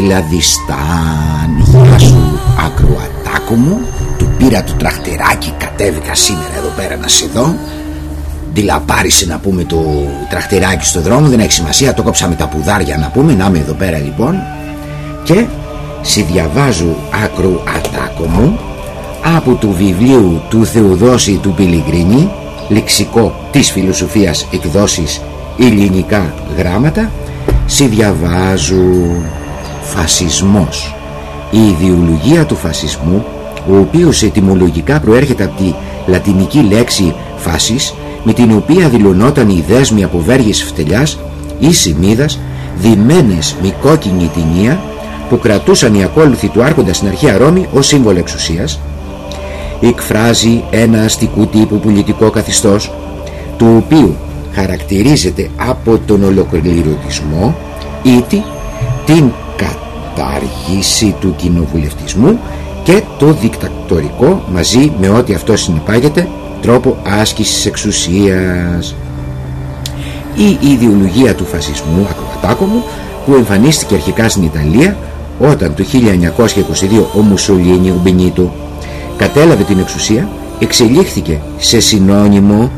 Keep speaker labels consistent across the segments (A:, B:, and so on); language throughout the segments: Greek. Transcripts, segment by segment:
A: Λαδιστάν Γεια σου ακροατάκο μου. Του πήρα το τραχτεράκι Κατέβηκα σήμερα εδώ πέρα να σε δω. Δηλαπάρισε να πούμε το τραχτεράκι στο δρόμο Δεν έχει σημασία. Το κόψα με τα πουδάρια να πούμε Να είμαι εδώ πέρα λοιπόν. Και σε διαβάζω ακροατάκο μου Από του βιβλίου του Θεοδόση του Πιλιγρίνη Λεξικό της φιλοσοφίας εκδόσεις ελληνικά γράμματα Σε διαβάζω φασισμός. Η ιδεολογία του φασισμού ο οποίος ετυμολογικά προέρχεται από τη λατινική λέξη φάσις με την οποία δηλωνόταν η δέσμη από βέργες φτελιάς ή σημίδας διμένες με κόκκινη ταινία που κρατούσαν οι ακόλουθοι του άρχοντα στην αρχαία Ρώμη ως σύμβολο εξουσίας εκφράζει ένα αστικού τύπου πολιτικό καθιστός του οποίου χαρακτηρίζεται από τον ολοκληρωτισμό ή την κατάργηση του κοινοβουλευτισμού και το δικτατορικό μαζί με ό,τι αυτό συνεπάγεται τρόπο άσκησης εξουσίας. Η ιδεολογία του φασισμού ακροβατάκομου που εμφανίστηκε αρχικά στην Ιταλία όταν το 1922 ο Μουσολίνι ο Μπενίτο κατέλαβε την εξουσία εξελίχθηκε σε συνώνυμο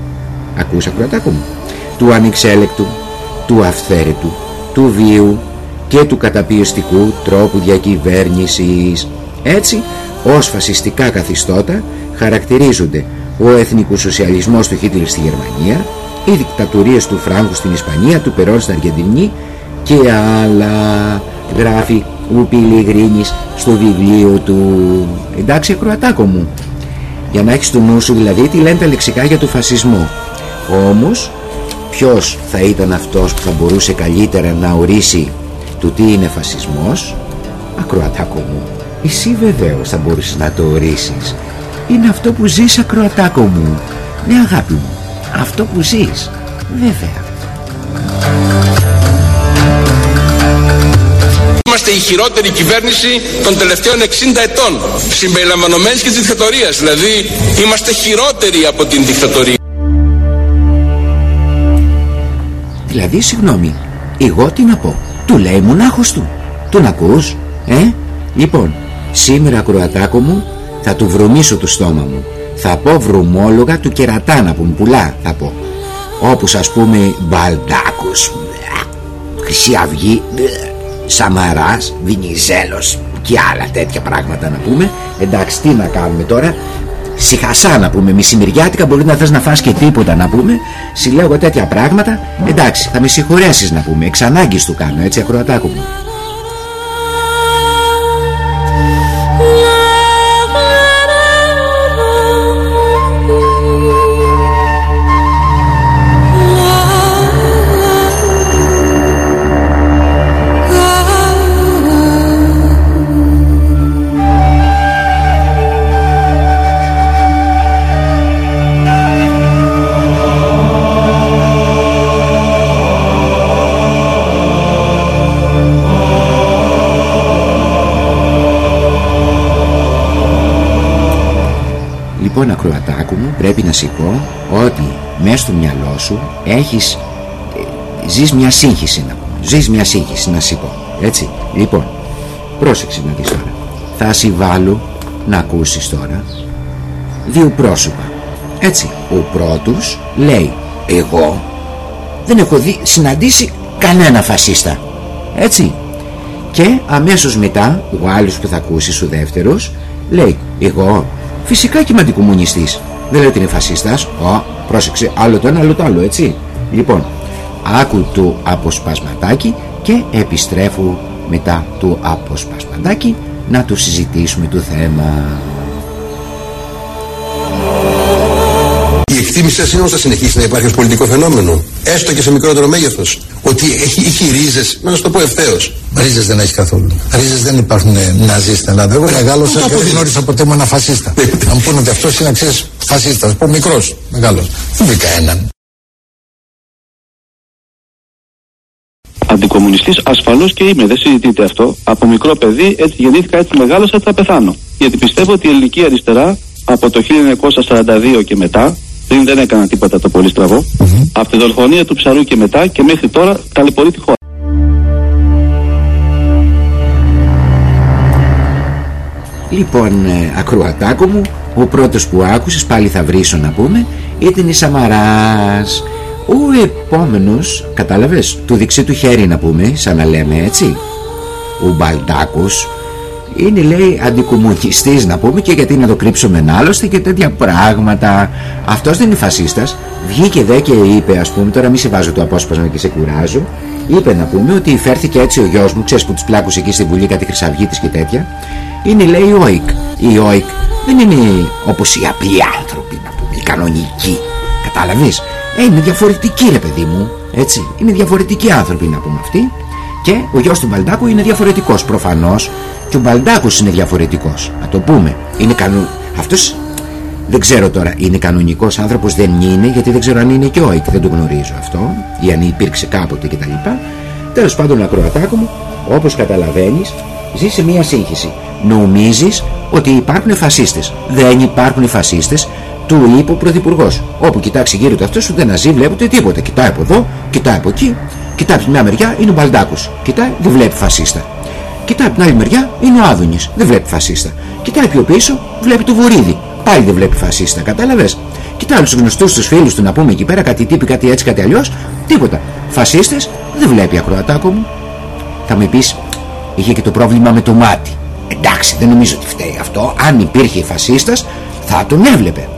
A: ακούσα ακροατάκομου του ανεξέλεκτου, του αυθαίρετου, του βίου και του καταπιεστικού τρόπου διακυβέρνησης. Έτσι, ως φασιστικά καθιστώτα χαρακτηρίζονται ο εθνικός σοσιαλισμός του Χίτλερ στη Γερμανία, οι δικτατορίες του Φράγκου στην Ισπανία, του Περόν στην Αργεντινή και άλλα γράφει ο Πιλιγρίνης στο βιβλίο του. Εντάξει, ακροατάκο μου. Για να έχεις το νου σου δηλαδή τι λένε τα λεξικά για το φασισμό. Όμως ποιος θα ήταν αυτός που θα μπορούσε καλύτερα να ορίσει του τι είναι φασισμός. Ακροατάκο μου Εσύ βεβαίως θα μπορούσες να το ορίσεις. Είναι αυτό που ζεις ακροατάκο μου. Ναι αγάπη μου Αυτό που ζεις Βέβαια.
B: Είμαστε η χειρότερη κυβέρνηση των τελευταίων 60 ετών συμπεριλαμβανομένης και της δικτατορίας. Δηλαδή είμαστε χειρότεροι από την δικτατορία.
A: Δηλαδή συγγνώμη Εγώ τι να πω; Του λέει μονάχος του. Τον ακούς Ε; Λοιπόν Σήμερα Κροατάκο μου Θα του βρωμίσω το στόμα μου. Θα πω βρωμόλογα του κερατάνα που μου πουλά Θα πω. Όπως ας πούμε Μπαλντάκος Χρυσή Αυγή Σαμαράς Βινιζέλος και άλλα τέτοια πράγματα να πούμε. Εντάξει τι να κάνουμε τώρα Σιχασά να πούμε μισημεριάτικα μπορεί να θες να φας και τίποτα να πούμε. Συλλέγω τέτοια πράγματα. Εντάξει θα με συγχωρέσεις να πούμε εξ ανάγκης του κάνω έτσι ακροατάκου μου ακροατάκου μου πρέπει να σου πω ότι μέσα στο μυαλό σου έχεις ε, ζεις μια σύγχυση να πούμε ζεις μια σύγχυση να σου πω έτσι. Λοιπόν πρόσεξε να δεις τώρα. Θα σε βάλω να ακούσεις τώρα δύο πρόσωπα έτσι. Ο πρώτος λέει εγώ δεν έχω δει, συναντήσει κανένα φασίστα έτσι. Και αμέσως μετά ο άλλος που θα ακούσεις ο δεύτερος λέει εγώ Φυσικά και είμαι αντικομουνιστής. Δεν λέω ότι είναι φασίστας. Ω, πρόσεξε, άλλο το ένα, άλλο το άλλο, έτσι. Λοιπόν, άκου το αποσπασματάκι και επιστρέφω μετά το αποσπασματάκι να το συζητήσουμε το θέμα.
C: Η εκτίμηση σα είναι όμω θα συνεχίσει να υπάρχει ως πολιτικό φαινόμενο, έστω και σε μικρότερο μέγεθος. Ότι έχει, έχει ρίζες, να σα το πω ευθέως.
D: Ρίζες δεν έχει καθόλου. Ρίζες δεν υπάρχουν ναζί στην Ελλάδα. Εγώ μεγάλωσα και δεν γνώρισα ποτέ μου ένα φασίστα. Να μου πούνε ότι αυτός είναι αξία φασίστας. Πω μικρός, μεγάλος. Δεν βρήκα έναν.
E: Αντικομουνιστής ασφαλώς και είμαι, δεν συζητείτε αυτό. Από μικρό παιδί έτσι γεννήθηκα, έτσι μεγάλωσα, έτσι θα πεθάνω. Γιατί πιστεύω ότι η ελληνική αριστερά από το 1942 και μετά πριν δεν έκανα τίποτα το πολύ στραβό. Mm-hmm. Από τη δολοφονία του ψαρού και μετά και μέχρι τώρα ταλαιπωρεί τη χώρα.
A: Λοιπόν, ε, ακροατάκο μου, ο πρώτος που άκουσες, πάλι θα βρίσω να πούμε, ήταν η Σαμαράς. Ο επόμενος, κατάλαβες, του δεξί του χέρι να πούμε, σαν να λέμε έτσι. Ο Μπαλτάκος, είναι λέει αντικομουνιστής να πούμε και γιατί να το κρύψουμε άλλωστε και τέτοια πράγματα. Αυτός δεν είναι φασίστας. Βγήκε δε και είπε ας πούμε τώρα μη σε βάζω το απόσπασμα και σε κουράζω. Είπε να πούμε ότι φέρθηκε έτσι ο γιος μου ξέρεις που τους πλάκουσε εκεί στη Βουλή κάτι χρυσαυγίτης και τέτοια. Είναι λέει ο ΟΙΚ η ΟΙΚ δεν είναι όπως οι απλοί άνθρωποι να πούμε οι κανονικοί. Κατάλαβες; Ε, είναι διαφορετικοί ρε παιδί μου. Έτσι. Είναι διαφορετικοί άνθρωποι να πούμε αυτοί και ο γιος του Μπαλντάκου είναι διαφορετικός προφανώς. Και ο Μπαλντάκος είναι διαφορετικός να το πούμε. Είναι κανο... αυτός δεν ξέρω τώρα είναι κανονικός άνθρωπος δεν είναι γιατί δεν ξέρω αν είναι και ο δεν το γνωρίζω αυτό ή αν υπήρξε κάποτε κτλ τέλος πάντων ακροατάκο μου όπως καταλαβαίνεις ζεις σε μια σύγχυση. Νομίζεις ότι υπάρχουν φασίστες. Δεν υπάρχουν οι φασίστες του είπε ο Πρωθυπουργός. Όπου κοιτάξει γύρω του αυτός, ούτε να ζει, βλέπετε τίποτα. Κοιτάει από εδώ, κοιτάει από εκεί, κοιτάει από τη μια μεριά, είναι ο Μπαλντάκος. Κοιτάει, δεν βλέπει φασίστα. Κοιτάει από την άλλη μεριά, είναι ο Άδωνης. Δεν βλέπει φασίστα. Κοιτάει πιο πίσω, βλέπει το Βορύδι. Πάλι δεν βλέπει φασίστα. Κατάλαβες; Κοιτάει τους γνωστούς τους φίλους του να πούμε εκεί πέρα κάτι τύπη, κάτι έτσι, κάτι αλλιώς. Τίποτα. Φασίστες δεν βλέπει ακροατάκο μου. Θα με πεις, είχε και το πρόβλημα με το μάτι. Εντάξει, δεν νομίζω ότι φταίει αυτό. Αν υπήρχε φασίστας θα τον έβλεπε.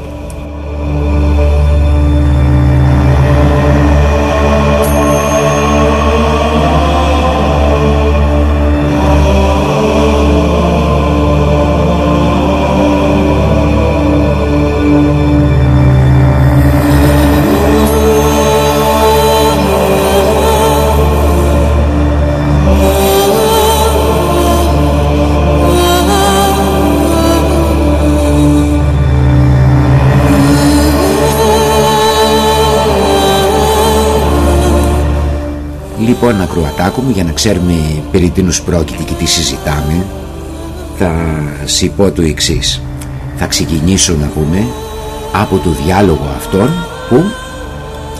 A: Λοιπόν ακροατάκου μου για να ξέρουμε περί τίνους πρόκειται και τι συζητάμε θα σου πω το εξής. Θα ξεκινήσω να πούμε από το διάλογο αυτόν που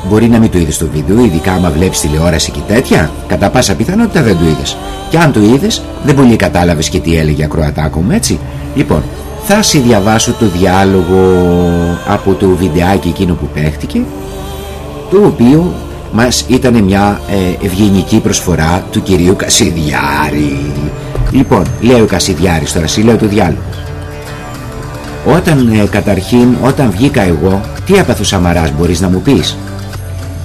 A: μπορεί να μην το είδες στο βίντεο, ειδικά άμα βλέπεις τηλεόραση και τέτοια, κατά πάσα πιθανότητα δεν το είδες. Και αν το είδες, δεν πολύ κατάλαβες και τι έλεγε ακροατάκο μου, έτσι. Λοιπόν, θα σου διαβάσω το διάλογο από το βιντεάκι εκείνο που παίχτηκε, το οποίο μας ήταν μια ε, ευγενική προσφορά του κυρίου Κασιδιάρη. Λοιπόν, λέει ο Κασιδιάρης τώρα, σου λέω το διάλογο. Όταν ε, καταρχήν, όταν βγήκα εγώ, τι έπαθε ο Σαμαράς μπορείς να μου πεις;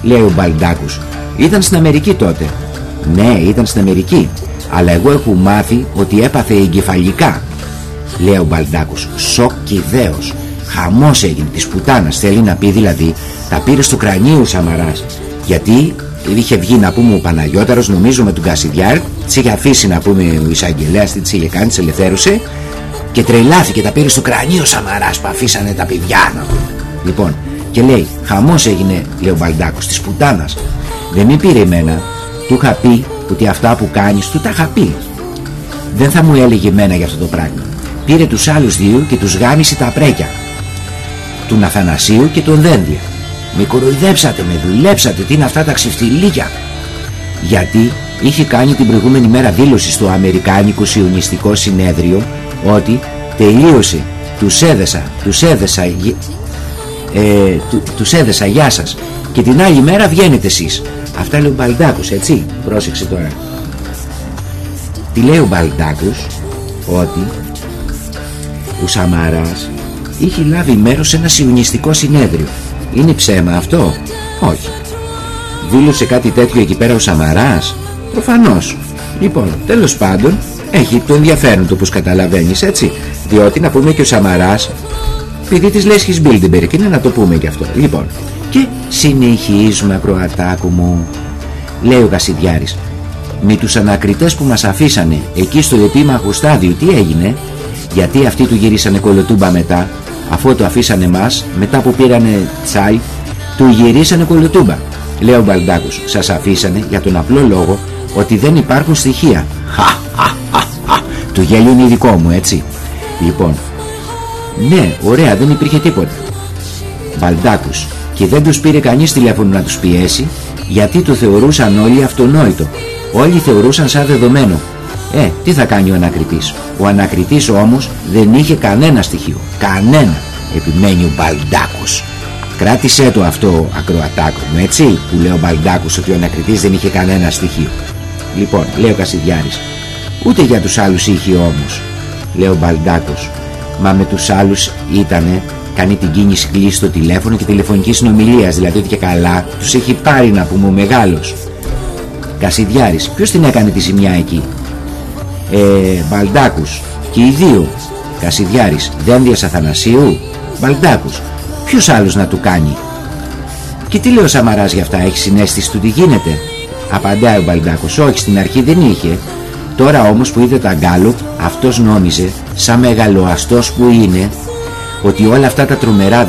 A: Λέει ο Μπαλντάκους. Ήταν στην Αμερική τότε. Ναι, ήταν στην Αμερική. Αλλά εγώ έχω μάθει ότι έπαθε εγκεφαλικά. Λέει ο Μπαλντάκους. Σοκ και ιδέος. Χαμός έγινε της πουτάνας. Θέλει να πει δηλαδή τα πήρες στο κρανίο ο Σαμαράς. Γιατί είχε βγει να πούμε ο Παναγιώταρος νομίζω με τον Κασιδιάρ της είχε αφήσει να πούμε ο Ισαγγελέας τι της είχε κάνει, της ελευθέρωσε και τρελάθηκε, τα πήρε στο κρανίο Σαμαράς που αφήσανε τα παιδιά να πούμε. Λοιπόν, και λέει, χαμός έγινε, λέει ο Βαλντάκος, της πουτάνας. Δεν με πήρε εμένα, του είχα πει ότι αυτά που κάνεις, του τα είχα πει. Δεν θα μου έλεγε εμένα για αυτό το πράγμα. Πήρε τους άλλους δύο και τους γάμισε τα πρέκια. Του Αθανασίου και τον Δένδια. Με κοροϊδέψατε, με δουλέψατε, τι είναι αυτά τα ξεφτιλίκια. Γιατί είχε κάνει την προηγούμενη μέρα δήλωση στο Αμερικάνικο Σιωνιστικό Συνέδριο ότι τελείωσε, τους έδεσα, τους έδεσα, ε, του, τους έδεσα, γεια σας και την άλλη μέρα βγαίνετε εσείς. Αυτά λέει ο Μπαλντάκος, έτσι, πρόσεξε τώρα. Τι λέει ο Μπαλντάκος, ότι ο Σαμαράς είχε λάβει μέρος σε ένα σιωνιστικό συνέδριο είναι ψέμα αυτό; Όχι. Δήλωσε κάτι τέτοιο εκεί πέρα ο Σαμαράς; Προφανώς. Λοιπόν τέλος πάντων Έχει το ενδιαφέρον του όπως καταλαβαίνεις έτσι. Διότι να πούμε και ο Σαμαράς Επειδή της Λέσχης Μπίλντερμπεργκ είναι να το πούμε και αυτό. Λοιπόν και συνεχίζουμε ακροατάκου μου. Λέει ο Κασιδιάρης με τους ανακριτές που μας αφήσανε εκεί στο επίμαχο στάδιο τι έγινε; Γιατί αυτοί του γυρίσανε κολοτούμπα μετά; Αφού το αφήσανε μας μετά που πήρανε τσάι του γυρίσανε κολοτούμπα. Λέει ο Μπαλντάκος σας αφήσανε για τον απλό λόγο ότι δεν υπάρχουν στοιχεία του γέλιο είναι δικό μου έτσι. Λοιπόν ναι ωραία δεν υπήρχε τίποτα. Μπαλντάκος και δεν τους πήρε κανείς τηλέφωνο να τους πιέσει γιατί το θεωρούσαν όλοι αυτονόητο. Όλοι θεωρούσαν σαν δεδομένο ε, τι θα κάνει ο ανακριτής; Ο ανακριτής όμως δεν είχε κανένα στοιχείο. Κανένα. Επιμένει ο Μπαλντάκος. Κράτησέ το αυτό ακροατάκο μου, έτσι, που λέει ο Μπαλντάκος ότι ο ανακριτής δεν είχε κανένα στοιχείο. Λοιπόν, λέει ο Κασιδιάρης, ούτε για τους άλλους είχε όμως, λέει ο Μπαλντάκος. Μα με τους άλλους ήτανε κάνει την κίνηση κλείσει στο τηλέφωνο και τηλεφωνική συνομιλία, δηλαδή ότι και καλά τους έχει πάρει να πούμε ο μεγάλος. Κασιδιάρης, ποιος την έκανε τη ζημιά εκεί, ε, Μπαλντάκους. Και οι δύο. Κασιδιάρης Δένδιας Αθανασίου. Μπαλντάκους ποιος άλλος να του κάνει; Και τι λέει ο Σαμαράς για αυτά; Έχεις συνέστηση του τι γίνεται; Απαντάει ο Μπαλντάκος όχι στην αρχή δεν είχε. Τώρα όμως που είδε τα γκάλου αυτός νόμιζε σαν μεγαλοαστός που είναι ότι όλα αυτά τα τρομερά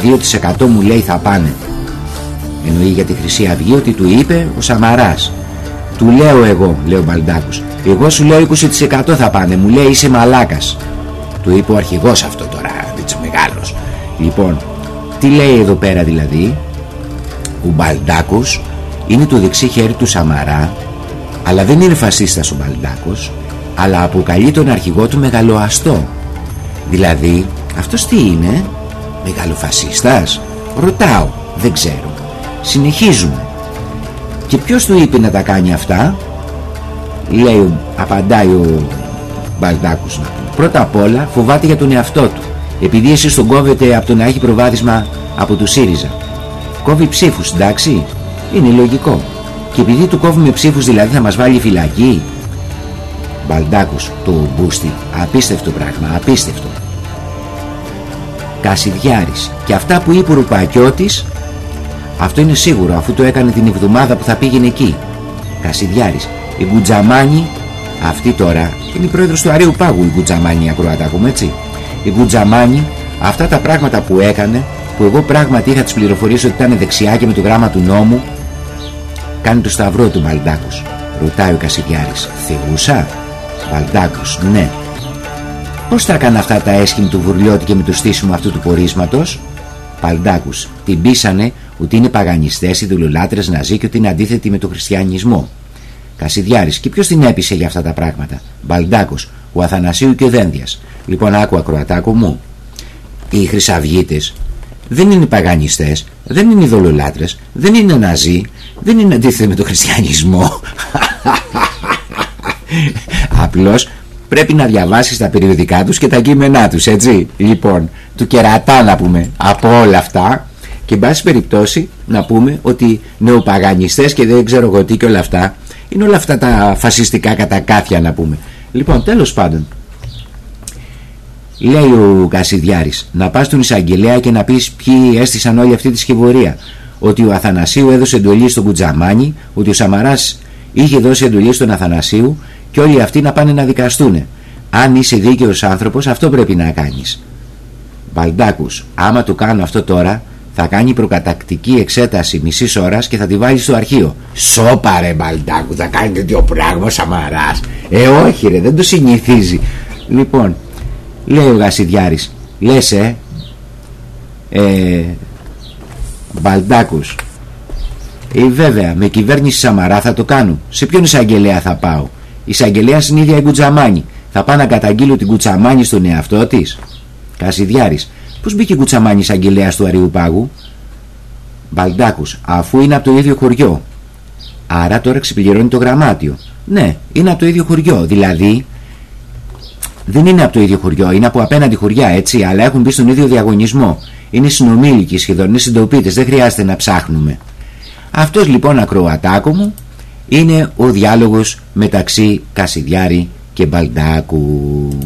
A: 2% μου λέει θα πάνε εννοεί για τη Χρυσή Αυγή ότι του είπε ο Σαμαράς. Του λέω εγώ, λέει ο Μπαλντάκος. Εγώ σου λέω 20% θα πάνε. Μου λέει είσαι μαλάκας. Του είπε ο αρχηγός αυτό τώρα, έτσι μεγάλος. Λοιπόν, τι λέει εδώ πέρα δηλαδή. Ο Μπαλντάκος είναι το δεξί χέρι του Σαμαρά, αλλά δεν είναι φασίστας ο Μπαλντάκος, αλλά αποκαλεί τον αρχηγό του μεγαλοαστό. Δηλαδή, αυτός τι είναι, μεγαλοφασίστας; Ρωτάω, δεν ξέρω. Συνεχίζουμε. Και ποιος του είπε να τα κάνει αυτά; Λέει, απαντάει ο Μπαλντάκος Πρώτα απ' όλα φοβάται για τον εαυτό του Επειδή εσείς τον κόβετε από το να έχει προβάδισμα από του ΣΥΡΙΖΑ Κόβει ψήφους εντάξει Είναι λογικό Και επειδή του κόβουμε ψήφους δηλαδή θα μας βάλει φυλακή Μπαλντάκος το μπούστι Απίστευτο πράγμα Απίστευτο Κασιδιάρης Και αυτά που είπε ο Ρουπακιώτης αυτό είναι σίγουρο αφού το έκανε την εβδομάδα που θα πήγαινε εκεί. Κασιδιάρης. Η Γκουτζαμάνη, αυτή τώρα είναι η πρόεδρος του Αρίου Πάγου η Γκουτζαμάνη ακροατά ακούμε έτσι. Η Γκουτζαμάνη αυτά τα πράγματα που έκανε που εγώ πράγματι είχα τις πληροφορίες ότι ήταν δεξιά και με το γράμμα του νόμου κάνει το σταυρό του Μαλντάκους. Ρωτάει ο Κασιδιάρης Θεούσα Βαλντάκος Ναι Πώς θα έκανε αυτά τα έσχη του Βουρλιώτη και με το στήσιμο αυτού του πορίσματος; Παλντάκους Την πείσανε ότι είναι παγανιστές, δουλουλάτρες ναζί και ότι είναι αντίθετοι με τον χριστιανισμό Κασιδιάρης. Και ποιος την έπεισε για αυτά τα πράγματα; Μπαλντάκος, ο Αθανασίου και ο Δένδιας. Λοιπόν άκου ακροατάκο μου. Οι χρυσαυγίτες δεν είναι παγανιστές Δεν είναι ειδωλολάτρες Δεν είναι ναζί Δεν είναι αντίθετοι με τον χριστιανισμό. Απλώς πρέπει να διαβάσεις τα περιοδικά τους και τα κείμενά τους έτσι. Λοιπόν του κερατά να πούμε από όλα αυτά. Και εν πάση περιπτώσει να πούμε ότι νεοπαγανιστές και δεν ξέρω εγώ τι και όλα αυτά είναι όλα αυτά τα φασιστικά κατακάθια να πούμε. Λοιπόν, τέλος πάντων, λέει ο Κασιδιάρης, να πας στον εισαγγελέα και να πεις ποιοι έστησαν όλη αυτή τη σκευωρία. Ότι ο Αθανασίου έδωσε εντολή στον Κουτζαμάνι, ότι ο Σαμαράς είχε δώσει εντολή στον Αθανασίου και όλοι αυτοί να πάνε να δικαστούν. Αν είσαι δίκαιος άνθρωπος, αυτό πρέπει να κάνεις. Μπαλντάκους, άμα το κάνω αυτό τώρα, θα κάνει προκατακτική εξέταση μισής ώρας και θα τη βάλει στο αρχείο. Σώπα ρε Μπαλντάκου, θα κάνει τέτοιο πράγμα Σαμαράς. Ε, όχι ρε, δεν το συνηθίζει. Λοιπόν, λέει ο Γασιδιάρης, λες ε, ε Μπαλντάκους ε, βέβαια, με κυβέρνηση Σαμαρά θα το κάνω. Σε ποιον εισαγγελέα θα πάω; Η εισαγγελέα είναι η ίδια η Κουτσαμάνη. Θα πάω να καταγγείλω την Κουτσαμάνη στον εαυτό της. Κασιδιάρη. Πώς μπήκε η Κουτσαμάνης εισαγγελέα του Αριουπάγου. Μπαλντάκου, αφού είναι από το ίδιο χωριό. Άρα τώρα ξεπληρώνει το γραμμάτιο. Ναι, είναι από το ίδιο χωριό. Δηλαδή, δεν είναι από το ίδιο χωριό, είναι από απέναντι χωριά έτσι, αλλά έχουν μπει στον ίδιο διαγωνισμό. Είναι συνομήλικοι σχεδόν, είναι συντοπίτες, δεν χρειάζεται να ψάχνουμε. Αυτός λοιπόν ακροατάκο μου είναι ο διάλογος μεταξύ Κασιδιάρη και Μπαλντάκου.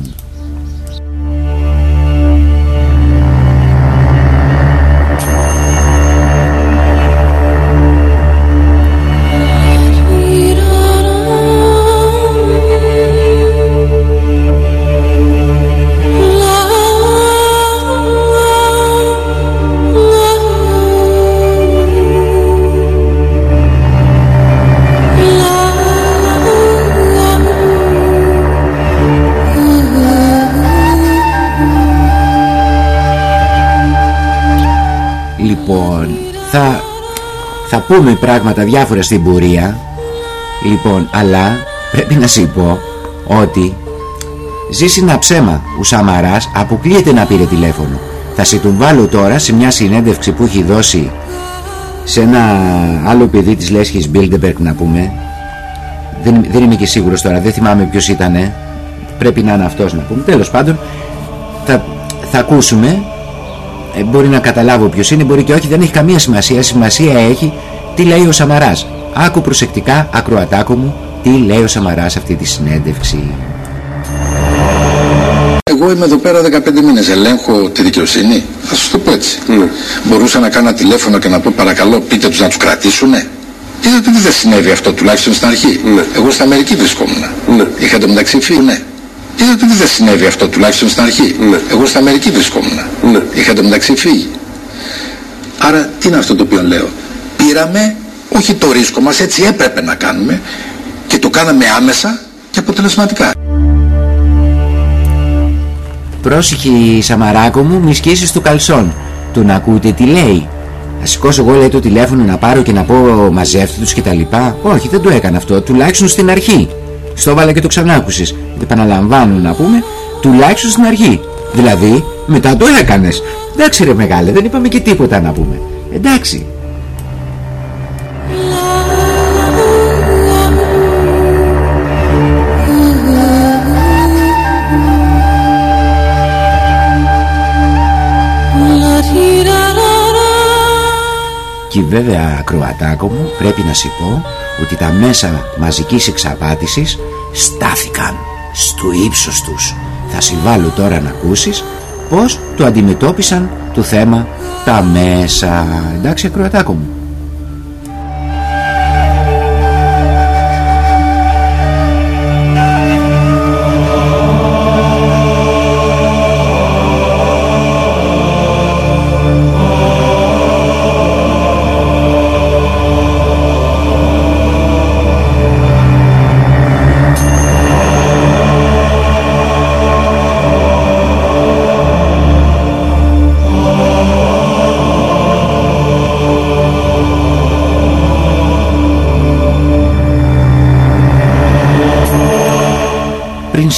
A: Θα πούμε πράγματα διάφορα στην πορεία. Λοιπόν αλλά πρέπει να σου πω ότι Ζήσει ένα ψέμα Ο Σαμαράς αποκλείεται να πήρε τηλέφωνο. Θα σε τον βάλω τώρα σε μια συνέντευξη που έχει δώσει Σε ένα άλλο παιδί της Λέσχης Μπίλντερμπεργκ να πούμε. Δεν, δεν είμαι και σίγουρος τώρα Δεν θυμάμαι ποιος ήταν Πρέπει να είναι αυτός να πούμε. Τέλος πάντων θα, θα ακούσουμε ε, μπορεί να καταλάβω ποιος είναι, μπορεί και όχι, δεν έχει καμία σημασία. Σημασία έχει τι λέει ο Σαμαράς. Άκου προσεκτικά, ακροατάκο μου, τι λέει ο Σαμαράς αυτή τη συνέντευξη.
F: Εγώ είμαι εδώ πέρα 15 μήνες. Ελέγχω τη δικαιοσύνη. Θα σας το πω έτσι. Ναι. Μπορούσα να κάνω τηλέφωνο και να πω παρακαλώ πείτε τους να τους κρατήσουνε. Είδατε ότι δεν συνέβη αυτό τουλάχιστον στην αρχή. Ναι. Εγώ στην Αμερική βρισκόμουν. Ναι. Είχατε μεταξύ φίλου. Ναι. Είδατε ότι δεν συνέβη αυτό τουλάχιστον στην αρχή. Ναι. Εγώ στην Αμερική βρισκόμουν. Ναι. Είχατε μεταξύ φύγει. Άρα τι είναι αυτό το οποίο λέω; Πήραμε όχι το ρίσκο μας, έτσι έπρεπε να κάνουμε και το κάναμε άμεσα και αποτελεσματικά.
A: Πρόσεχε Σαμαράκο μου, μη σκίσεις του καλσόν. Τον ακούτε τι λέει. Θα σηκώσω εγώ λέει το τηλέφωνο να πάρω και να πω μαζεύτε τους και τα λοιπά. Όχι δεν το έκανα αυτό, τουλάχιστον στην αρχή. Στο έβαλα και το ξανάκουσες. Επαναλαμβάνω να πούμε, τουλάχιστον στην αρχή. Δηλαδή, μετά το έκανες. Εντάξει ρε μεγάλε, δεν είπαμε και τίποτα να πούμε. Εντάξει. Και βέβαια ακροατάκο μου πρέπει να σου πω ότι τα μέσα μαζικής εξαπάτησης στάθηκαν στο ύψος τους. Θα συμβάλλω τώρα να ακούσεις πως το αντιμετώπισαν το θέμα τα μέσα. Εντάξει ακροατάκο μου.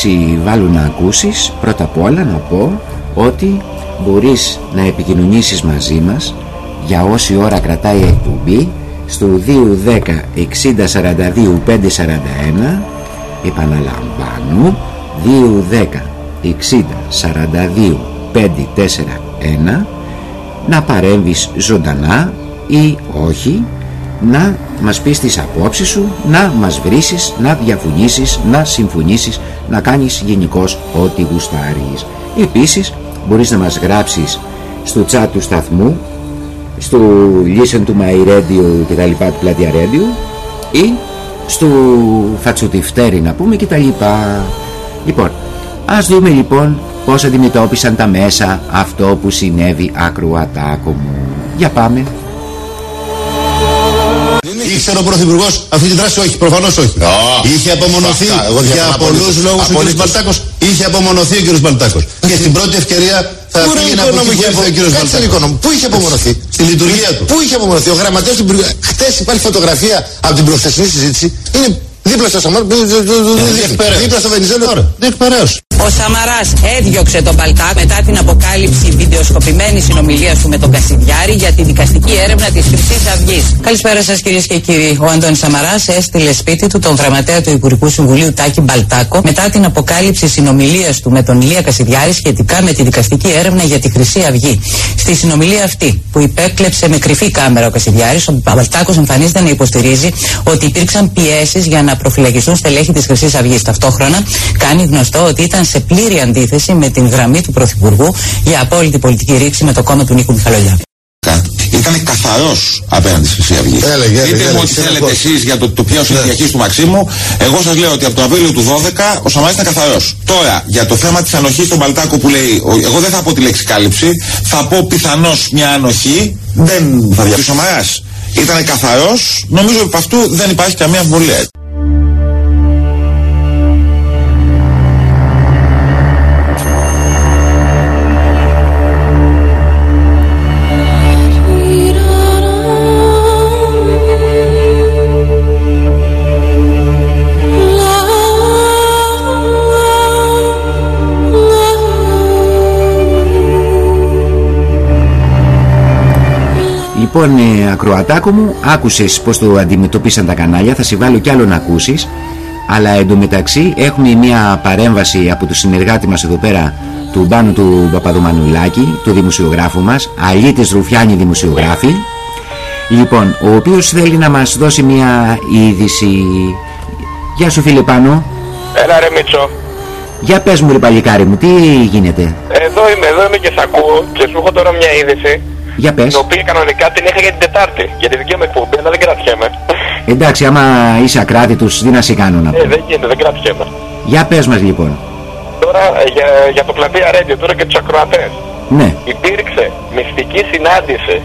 A: Πριν συμβάλλουν να ακούσεις πρώτα απ' όλα να πω ότι μπορείς να επικοινωνήσεις μαζί μας για όση ώρα κρατάει η εκπομπή στο 210 60 42 541 επαναλαμβάνω 210 60 42 541 να παρέμβεις ζωντανά ή όχι να μας πεις τις απόψεις σου, να μας βρίσεις, να διαφωνήσεις, να συμφωνήσεις, να κάνεις γενικώς ό,τι γουστάρεις. Επίσης μπορείς να μας γράψεις στο chat του σταθμού, στο Listen to my radio και τα λοιπά του Πλατεία Radio ή στο Φατσοτιφτέρι να πούμε και τα λοιπά. Λοιπόν, ας δούμε λοιπόν πώς αντιμετώπισαν τα μέσα αυτό που συνέβη ακροατάκο μου. Για πάμε.
G: Ήξερε ο Πρωθυπουργός αυτή τη δράση, όχι, προφανώς όχι. Είχε απομονωθεί για πολλούς λόγους ο κ. Μπαλτάκος. Είχε απομονωθεί ο κ. Μπαλτάκος. Και στην πρώτη ευκαιρία θα φύγει να απομονωθεί ο κ. Μπαλτάκος.
C: Πού είχε απομονωθεί;
G: Στη λειτουργία του.
C: Πού είχε απομονωθεί; Ο γραμματέας του Χτες υπάρχει φωτογραφία από την προχθεσινή συζήτηση. Είναι δίπλα στο Σαμαρά. Δίπλα στο Βενιζέλο.
G: Διεκπαιρέωση.
H: Ο Σαμαράς έδιωξε τον Μπαλτάκο μετά την αποκάλυψη βιντεοσκοπημένης συνομιλίας του με τον Κασιδιάρη για τη δικαστική έρευνα της Χρυσής Αυγής. Καλησπέρα σας κυρίες και κύριοι. Ο Αντώνη Σαμαράς έστειλε σπίτι του τον γραμματέα του Υπουργικού Συμβουλίου Τάκη Μπαλτάκο μετά την αποκάλυψη συνομιλίας του με τον Ηλία Κασιδιάρη σχετικά με τη δικαστική έρευνα για τη Χρυσή Αυγή. Στη συνομιλία αυτή που υπέκλεψε με κρυφή κάμερα ο Κασιδιάρης, ο Μπαλτάκος εμφανίζεται να υποστηρίζει ότι υπήρξαν πιέσεις για να προφυλακιστούν στελέχη της Χρυσής Αυγής. Ταυτόχρονα κάνει γνωστό ότι ήταν σε πλήρη αντίθεση με την γραμμή του Πρωθυπουργού για απόλυτη πολιτική ρήξη με το κόμμα του Νίκου Μιχαλολιάκη.
G: Ήταν καθαρός απέναντι στη Χρυσή Αυγή.
C: Έλεγε,
G: Πείτε
C: έλεγε,
G: μου ό,τι
C: έλεγε,
G: θέλετε
C: έλεγε.
G: εσείς για το, το ποιος είναι διαχείριση του Μαξίμου. Εγώ σας λέω ότι από τον Απρίλιο του 12 ο Σαμαρά ήταν καθαρός. Τώρα, για το θέμα της ανοχής στον Παλτάκο που λέει, ο- εγώ δεν θα πω τη λέξη κάλυψη, θα πω πιθανώς μια ανοχή. Δεν θα διαβεί ο Σαμαράς. Ήταν καθαρός. Νομίζω ότι από αυτού δεν υπάρχει καμία αμφιβολία.
A: Λοιπόν, ε, ακροατάκο μου, άκουσες πως το αντιμετωπίσαν τα κανάλια, θα σε βάλω κι άλλο να ακούσεις. Αλλά εντωμεταξύ έχουμε μια παρέμβαση από το συνεργάτη μας εδώ πέρα, του Μπάνου του Παπαδομανουλάκη, του δημοσιογράφου μας, Αλίτης Ρουφιάνη δημοσιογράφη. Λοιπόν, ο οποίος θέλει να μας δώσει μια είδηση. Γεια σου φίλε Πάνο.
I: Έλα ρε Μίτσο.
A: Για πες μου ρε παλικάρι μου, τι γίνεται;
I: Εδώ είμαι, εδώ είμαι και σ' ακούω και σου έχω τώρα μια είδηση
A: Για πες.
I: την οποία κανονικά την είχα για την Τετάρτη. Για τη δική μου εκπομπή, αλλά δεν κρατιέμαι.
A: Εντάξει, άμα είσαι ακράτητος, τι να σε κάνω να πω.
I: Ε, δεν γίνεται, δεν κρατιέμαι.
A: Για πες μας λοιπόν.
I: Τώρα ε, για, για το πλατεία Radio, τώρα και τους ακροατές.
A: Ναι.
I: Υπήρξε μυστική συνάντηση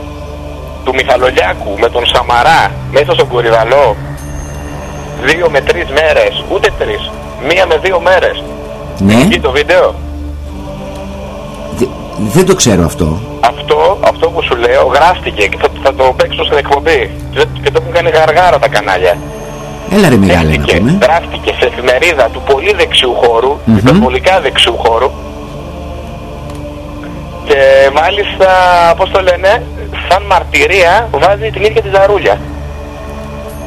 I: του Μιχαλολιάκου με τον Σαμαρά μέσα στον Κορυδαλό δύο με τρεις μέρες, ούτε τρεις, μία με δύο μέρες.
A: Ναι.
I: Εκεί το βίντεο;
A: Δε- δεν το ξέρω αυτό.
I: Αυτό, αυτό που σου λέω γράφτηκε και θα, θα το παίξω στην εκπομπή. Και, και το έχουν κάνει γαργάρα τα κανάλια.
A: Έλα ρε μεγάλε να
I: Γράφτηκε,
A: πούμε.
I: γράφτηκε σε εφημερίδα του πολύ δεξιού χώρου,
A: Μμμ.
I: υπερβολικά δεξιού χώρου. Και μάλιστα, πώς το λένε, σαν μαρτυρία βάζει την ίδια τη Ζαρούλια.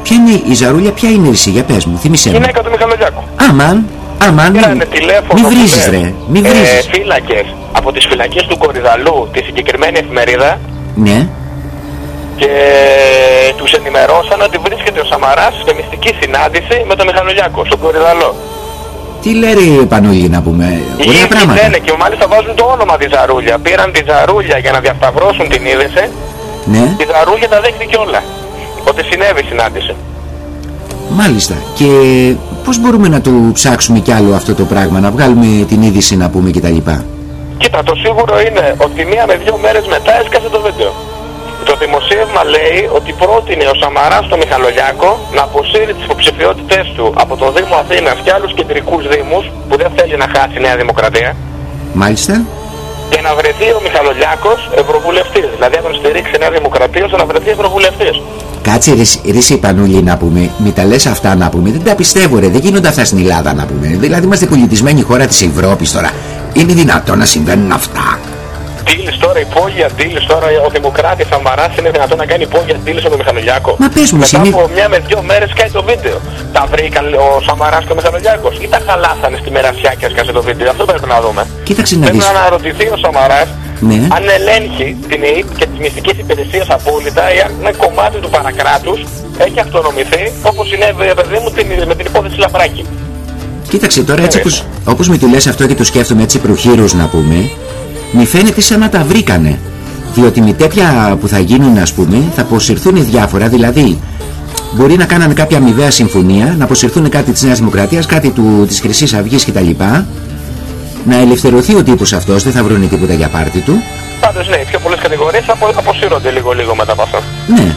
A: Ποια είναι η Ζαρούλια, ποια είναι εσύ, για πες μου, θύμισέ μου.
I: Γυναίκα του Μιχαλολιάκου.
A: Αμάν, αμάν,
I: Πήρανε
A: μη,
I: τηλέφωνο.
A: μη βρίζεις
I: χθες,
A: ρε, μη
I: ε,
A: βρίζεις.
I: φύλακες από τις φυλακές του Κορυδαλού, τη συγκεκριμένη εφημερίδα,
A: Ναι,
I: και τους ενημερώσαν ότι βρίσκεται ο Σαμαράς σε μυστική συνάντηση με τον Μιχαλολιάκο στον Κορυδαλό.
A: τι λέει ρε Πανούλη να πούμε,
I: Οι
A: ωραία
I: ίδιοι
A: πράγματα.
I: λένε και μάλιστα βάζουν το όνομα τη Ζαρούλια. Πήραν τη Ζαρούλια για να διασταυρώσουν την είδηση.
A: Ναι,
I: Η Ζαρούλια τα δέχτηκε όλα. Ότι συνέβη η συνάντηση.
A: μάλιστα. Και πώς μπορούμε να το ψάξουμε κι άλλο αυτό το πράγμα, να βγάλουμε την είδηση να πούμε κτλ.
I: Κοίτα, το σίγουρο είναι ότι μία με δύο μέρες μετά έσκασε το βίντεο. Το δημοσίευμα λέει ότι πρότεινε ο Σαμαράς στο Μιχαλολιάκο να αποσύρει τις υποψηφιότητες του από το Δήμο Αθήνας και άλλους κεντρικούς δήμους που δεν θέλει να χάσει η Νέα Δημοκρατία
A: Μάλιστα,
I: και να βρεθεί ο Μιχαλολιάκος ευρωβουλευτής. Δηλαδή να τον στηρίξει η Νέα Δημοκρατία ώστε να βρεθεί ευρωβουλευτής.
A: Κάτσε ρε, ρε Πανούλη να πούμε, μη τα λες αυτά να πούμε, δεν τα πιστεύω ρε, δεν γίνονται αυτά στην Ελλάδα να πούμε. Δηλαδή είμαστε πολιτισμένη χώρα της Ευρώπης τώρα. Είναι δυνατόν να συμβαίνουν αυτά.
I: Ντίλη τώρα, υπόγεια ντίλη τώρα, ο Δημοκράτης Σαμαράς είναι δυνατόν να κάνει υπόγεια ντίλη με τον Μιχαλολιάκο.
A: Μα πες μου,
I: Μετά
A: συνή-
I: από μια με δύο μέρες κάνει το βίντεο. Τα βρήκαν ο Σαμαράς και ο Μιχαλολιάκο ή τα χαλάσανε στη μερασιά και έσκασε το βίντεο. Αυτό πρέπει να δούμε.
A: Κοίταξε να
I: Πρέπει
A: δεις.
I: να αναρωτηθεί ο Σαμαράς
A: Ναι.
I: αν ελέγχει την ΕΕΠ και τις μυστικές υπηρεσίες απόλυτα ή αν ένα κομμάτι του παρακράτους έχει αυτονομηθεί όπως συνέβη παιδί μου την, με την υπόθεση Λαμπράκη.
A: Κοίταξε τώρα έτσι όπως, όπως με το λες αυτό και το σκέφτομαι έτσι προχείρως να πούμε Μη φαίνεται σαν να τα βρήκανε. Διότι με τέτοια που θα γίνουν ας πούμε θα αποσυρθούν διάφορα. Δηλαδή μπορεί να κάνανε κάποια αμοιβαία συμφωνία Να αποσυρθούν κάτι της Νέας Δημοκρατίας Κάτι του, της Χρυσής Αυγής κτλ. Να ελευθερωθεί ο τύπος αυτός Δεν θα βρούνε τίποτα για πάρτι του.
I: Πάντως ναι, οι πιο πολλές κατηγορίες απο, αποσύρονται λίγο-λίγο μετά από αυτό.
A: Ναι.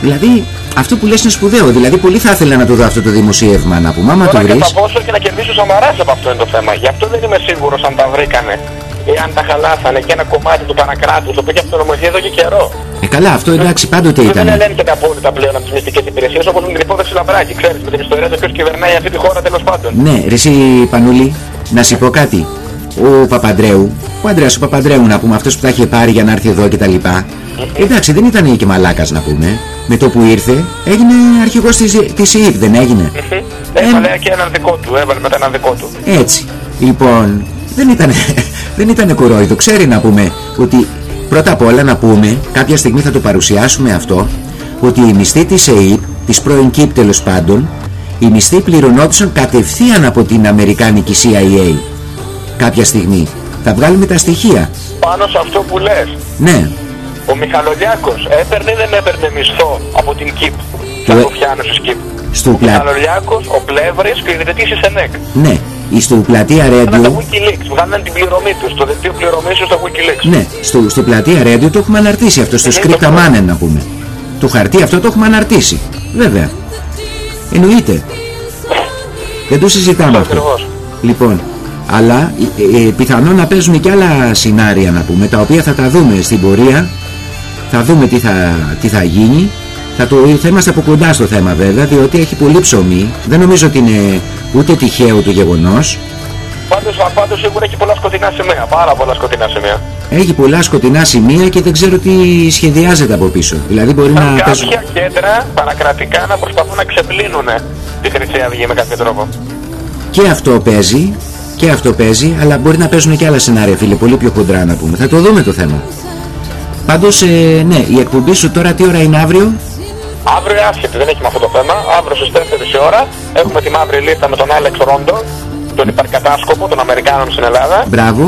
A: Δηλαδή αυτό που λες είναι σπουδαίο Δηλαδή πολύ θα ήθελα να το δω αυτό το δημοσίευμα Να πούμε άμα το
I: Τώρα
A: βρεις
I: κατά πόσο και να κερδίσει ο Σαμαράς από αυτό είναι το θέμα. Γι' αυτό δεν είμαι σίγουρος αν τα βρήκανε ή αν τα χαλάσανε και ένα κομμάτι του παρακράτου το οποίο έχει αυτονομηθεί εδώ και καιρό.
A: Ε καλά αυτό εντάξει πάντοτε
I: Δεν
A: ήταν
I: ελέγχεται απόλυτα πλέον από τις μυστικές υπηρεσίες όπως με την υπόθεση Λαμπράκη. Ξέρεις με την ιστορία του ποιος κυβερνάει αυτή τη χώρα τέλος πάντων.
A: Ναι, ρε εσύ Πανούλη, να σου πω κάτι. Ο Παπαντρέου, ο Αντρέας ο Παπαντρέου να πούμε, αυτός που τα είχε πάρει για να έρθει εδώ και τα λοιπά. Εντάξει, δεν ήταν και μαλάκας να πούμε. Με το που ήρθε, έγινε αρχηγός της, της ΕΕΠ, δεν έγινε;
I: Έβαλε και έναν δικό του, έβαλε μετά έναν δικό του.
A: Έτσι. Λοιπόν, δεν ήταν, δεν ήταν κορόιδο. Ξέρει να πούμε ότι πρώτα απ' όλα να πούμε, κάποια στιγμή θα το παρουσιάσουμε αυτό, ότι οι μισθοί της ΕΕΠ, της πρώην ΚΙΠ τέλος πάντων, οι μισθοί πληρωνόντουσαν κατευθείαν από την Αμερικάνικη CIA. Κάποια στιγμή. Θα βγάλουμε τα στοιχεία.
I: Πάνω σε αυτό που λες,
A: Ναι.
I: ο Μιχαλολιάκος έπαιρνε ή δεν έπαιρνε μισθό από την ΚΙΠ.
A: Του-
I: Του Ρουφιάνου της ΚΙΠ.
A: Στο
I: Ο
A: πλα...
I: Μιχαλολιάκος, ο Πλεύρης και ο ιδρυτής της ΕΝΕΚ.
A: Ναι. Στο πλατεία
I: Ήταν τα
A: Radio...
I: Wikileaks, βγάλανε την πληρωμή τους, το δελτίο πληρωμής τους στα Wikileaks.
A: Ναι, στο, στο πλατεία Radio το έχουμε αναρτήσει αυτό, στο script Amanen να πούμε. Το χαρτί αυτό το έχουμε αναρτήσει. Βέβαια. Εννοείται. Δεν το συζητάμε αυτό.
I: Ακριβώς.
A: Λοιπόν, αλλά ε, ε, πιθανόν να παίζουν και άλλα σενάρια να πούμε, τα οποία θα τα δούμε στην πορεία. Θα δούμε τι θα, τι θα γίνει. Θα, το, θα είμαστε από κοντά στο θέμα βέβαια, διότι έχει πολύ ψωμί. Δεν νομίζω ότι είναι ούτε τυχαίο το γεγονός.
I: Πάντως, α, πάντως σίγουρα έχει πολλά σκοτεινά σημαία, πάρα πολλά σκοτεινά σημαία.
A: Έχει πολλά σκοτεινά σημεία και δεν ξέρω τι σχεδιάζεται από πίσω. Δηλαδή μπορεί να παίζουν...
I: Κάποια κέντρα παρακρατικά να προσπαθούν να ξεπλύνουν τη Χρυσή Αυγή με κάποιο τρόπο.
A: Και αυτό παίζει, και αυτό παίζει, αλλά μπορεί να παίζουν και άλλα σενάρια, φίλε, πολύ πιο χοντρά να πούμε. Θα το δούμε το θέμα. Πάντως, ε, ναι, η εκπομπή σου τώρα τι ώρα είναι αύριο;
I: Αύριο άσχετη, δεν έχει με αυτό το θέμα. Αύριο στις 4 η ώρα έχουμε τη μαύρη λίστα με τον Άλεξ Ρόντο, τον υπαρκατάσκοπο των Αμερικάνων στην Ελλάδα.
A: Μπράβο.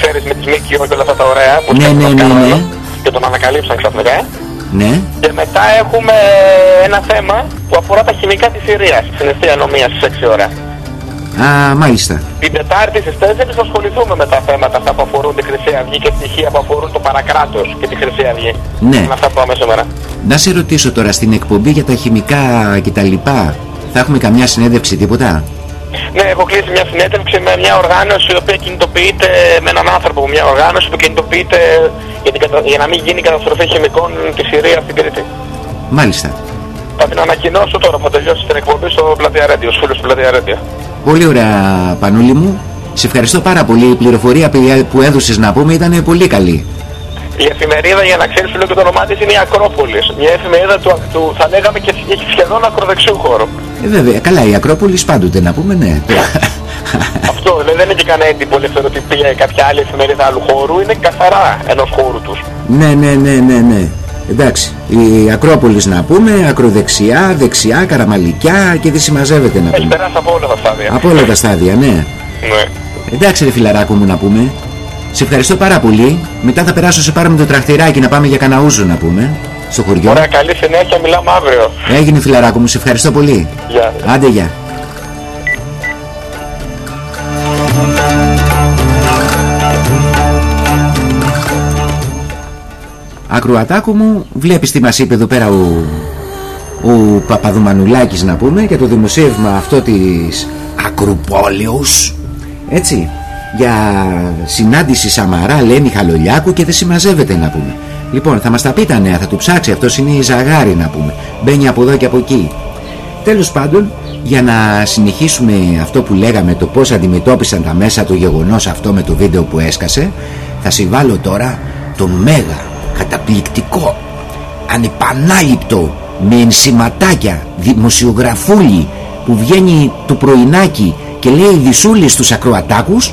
I: Ξέρεις με τις ΜΚΟ και όλα αυτά τα ωραία που
A: Ναι,
I: φτιάχνουν
A: ναι,
I: το
A: ναι,
I: σκάνδαλο
A: ναι.
I: και τον ανακαλύψαν ξαφνικά. ε.
A: Ναι.
I: Και μετά έχουμε ένα θέμα που αφορά τα χημικά της Συρίας, στην ευθεία νομία στις 6 ώρα.
A: Α, μάλιστα.
I: Την Τετάρτη στις 4 θα ασχοληθούμε με τα θέματα αυτά που αφορούν τη Χρυσή Αυγή και στοιχεία που αφορούν το παρακράτος και τη Χρυσή Αυγή.
A: Ναι.
I: Με αυτά που πάμε σήμερα.
A: Να σε ρωτήσω τώρα στην εκπομπή για τα χημικά και τα λοιπά. Θα έχουμε καμιά συνέντευξη, τίποτα;
I: Ναι, έχω κλείσει μια συνέντευξη με μια οργάνωση η οποία κινητοποιείται, με έναν άνθρωπο, μια οργάνωση που κινητοποιείται για, την, κατα- για να μην γίνει καταστροφή χημικών στη Συρία στην Κρήτη.
A: Μάλιστα.
I: Θα την ανακοινώσω τώρα που θα τελειώσει την εκπομπή στο Πλατεία Ρέντιο, στους φίλους του Πλατεία Ρέντιο.
A: Πολύ ωραία, Πανούλη μου. Σε ευχαριστώ πάρα πολύ. Η πληροφορία που- που έδωσες να πούμε ήταν πολύ καλή.
I: Η εφημερίδα, για να ξέρεις σου λέω και το όνομά της, είναι η Ακρόπολης. Μια εφημερίδα του, του θα λέγαμε και έχει σχεδόν ακροδεξιού χώρο.
A: Ε, βέβαια, καλά, η Ακρόπολης πάντοτε να πούμε, ναι.
I: Αυτό δηλαδή δεν είναι και κανένα έντυπο ελευθεροτυπία ή κάποια άλλη εφημερίδα άλλου χώρου, είναι καθαρά ενός χώρου τους.
A: ναι, ναι, ναι, ναι, ναι. Εντάξει, η Ακρόπολης να πούμε, ακροδεξιά, δεξιά, καραμαλικιά και τι συμμαζεύεται να
I: Έχει
A: πούμε.
I: περάσει από όλα τα στάδια.
A: Από όλα τα στάδια, ναι.
I: Ναι.
A: Εντάξει ρε φιλαράκο μου να πούμε. Σε ευχαριστώ πάρα πολύ. Μετά θα περάσω σε πάρουμε το τραχτηράκι να πάμε για καναούζο να πούμε. Στο χωριό.
I: Ωραία, καλή συνέχεια, μιλάμε αύριο.
A: Έγινε φιλαράκο μου, σε ευχαριστώ πολύ.
I: Γεια.
A: Άντε γεια. Ακροατάκο μου, βλέπεις τι μας είπε εδώ πέρα ο, ο Παπαδουμανουλάκης να πούμε για το δημοσίευμα αυτό της Ακρουπόλεως έτσι για συνάντηση Σαμαρά λέει Μιχαλολιάκου και δεν συμμαζεύεται να πούμε Λοιπόν, θα μας τα πει τα νέα, θα του ψάξει. Αυτός είναι η ζαγάρι να πούμε. Μπαίνει από εδώ και από εκεί. Τέλος πάντων, για να συνεχίσουμε αυτό που λέγαμε, το πώς αντιμετώπισαν τα μέσα το γεγονός αυτό με το βίντεο που έσκασε, θα συμβάλλω τώρα το μέγα, καταπληκτικό, ανεπανάληπτο, με ενσηματάκια, δημοσιογραφούλη που βγαίνει το πρωινάκι και λέει δυσούλες στους ακροατάκους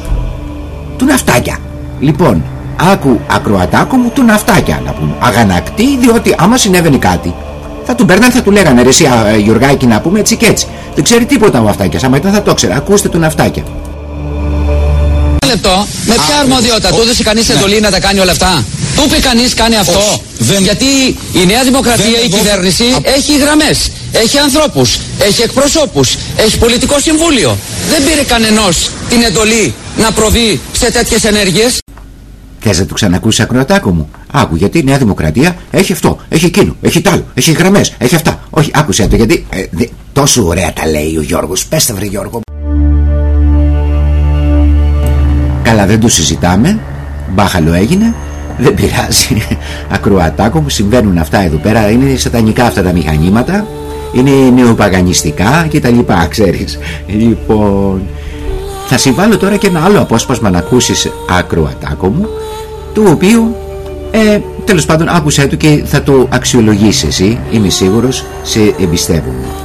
A: του ναυτάκια. Λοιπόν, άκου ακροατάκο μου του ναυτάκια να πούμε. Αγανακτή διότι άμα συνέβαινε κάτι θα του παίρναν, θα του λέγανε ρε εσύ Γιωργάκη να πούμε έτσι και έτσι. Δεν ξέρει τίποτα ο αυτάκια. Άμα ήταν θα το ξέρει. Ακούστε του ναυτάκια.
J: Λεπτό, με ποια αρμοδιότητα του έδωσε κανείς ναι. εντολή να τα κάνει όλα αυτά; Του είπε κανείς κάνει αυτό. Γιατί η Νέα Δημοκρατία, η κυβέρνηση έχει γραμμές, έχει ανθρώπους, έχει εκπροσώπους, έχει πολιτικό συμβούλιο. Δεν πήρε κανενός την εντολή να προβεί σε τέτοιες ενέργειες.
A: Θε να του ξανακούσει ακροατάκο μου. Άκου γιατί η Νέα Δημοκρατία έχει αυτό, έχει εκείνο, έχει τ' άλλο, έχει γραμμές, έχει αυτά. Όχι, άκουσε το γιατί. Ε, δε, τόσο ωραία τα λέει ο Γιώργος. Πες τα βρε Γιώργο. Καλά, δεν το συζητάμε. Μπάχαλο έγινε. Δεν πειράζει. Ακροατάκο μου συμβαίνουν αυτά εδώ πέρα. Είναι σατανικά αυτά τα μηχανήματα. Είναι νεοπαγανιστικά και τα λοιπά, ξέρεις. Λοιπόν, θα συμβάλλω τώρα και ένα άλλο απόσπασμα να ακούσεις ακροατάκο μου του οποίου ε, τέλος πάντων άκουσέ του και θα το αξιολογήσει εσύ είμαι σίγουρος σε εμπιστεύομαι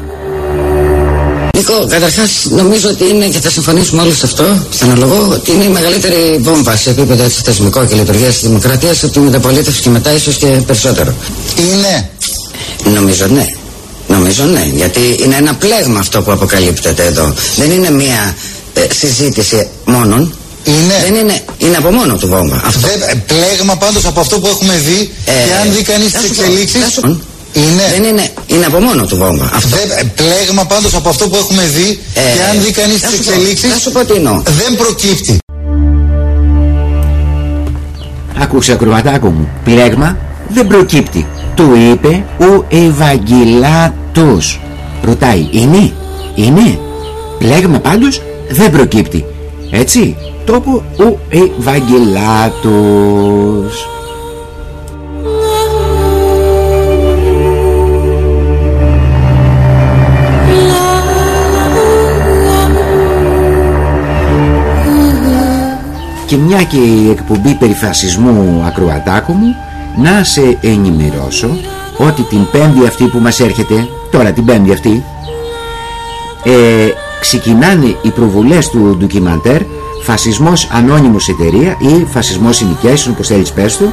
K: Νίκο, καταρχάς νομίζω ότι είναι και θα συμφωνήσουμε όλοι σε αυτό, αναλογώ, ότι είναι η μεγαλύτερη βόμβα σε επίπεδο έτσι, θεσμικό και λειτουργίας της δημοκρατίας από τη μεταπολίτευση και μετά ίσως και περισσότερο.
D: Είναι.
K: Νομίζω ναι. Νομίζω ναι, γιατί είναι ένα πλέγμα αυτό που αποκαλύπτεται εδώ. Δεν είναι μία ε, συζήτηση μόνον.
D: Είναι.
K: Δεν είναι. Είναι από μόνο του βόμβα. Αυτό.
D: Δεν, πλέγμα πάντως από αυτό που έχουμε δει ε, και αν δει κανείς τις εξελίξεις
K: είναι. Δεν είναι. Είναι από μόνο του βόμβα.
D: Αυτό. Δεν, πλέγμα πάντως από αυτό που έχουμε δει ε, και αν δει κανείς τις εξελίξεις
K: θα σου πω τι εννοώ.
D: δεν προκύπτει.
A: Άκουσε ακροατάκο μου. Πλέγμα δεν προκύπτει. Του είπε ο Ευαγγελάτος. Ρωτάει, είναι, είναι. Πλέγμα πάντως δεν προκύπτει. Έτσι, τόπο ο Ευαγγελάτος. Και μια και η εκπομπή περιφασισμού ακροατάκου μου να σε ενημερώσω ότι την πέμπτη αυτή που μας έρχεται τώρα την πέμπτη αυτή ε, ξεκινάνε οι προβουλές του ντοκιμαντέρ Φασισμός Ανώνυμος Εταιρεία ή Φασισμός Συνοικιάσεων όπως θέλεις πες του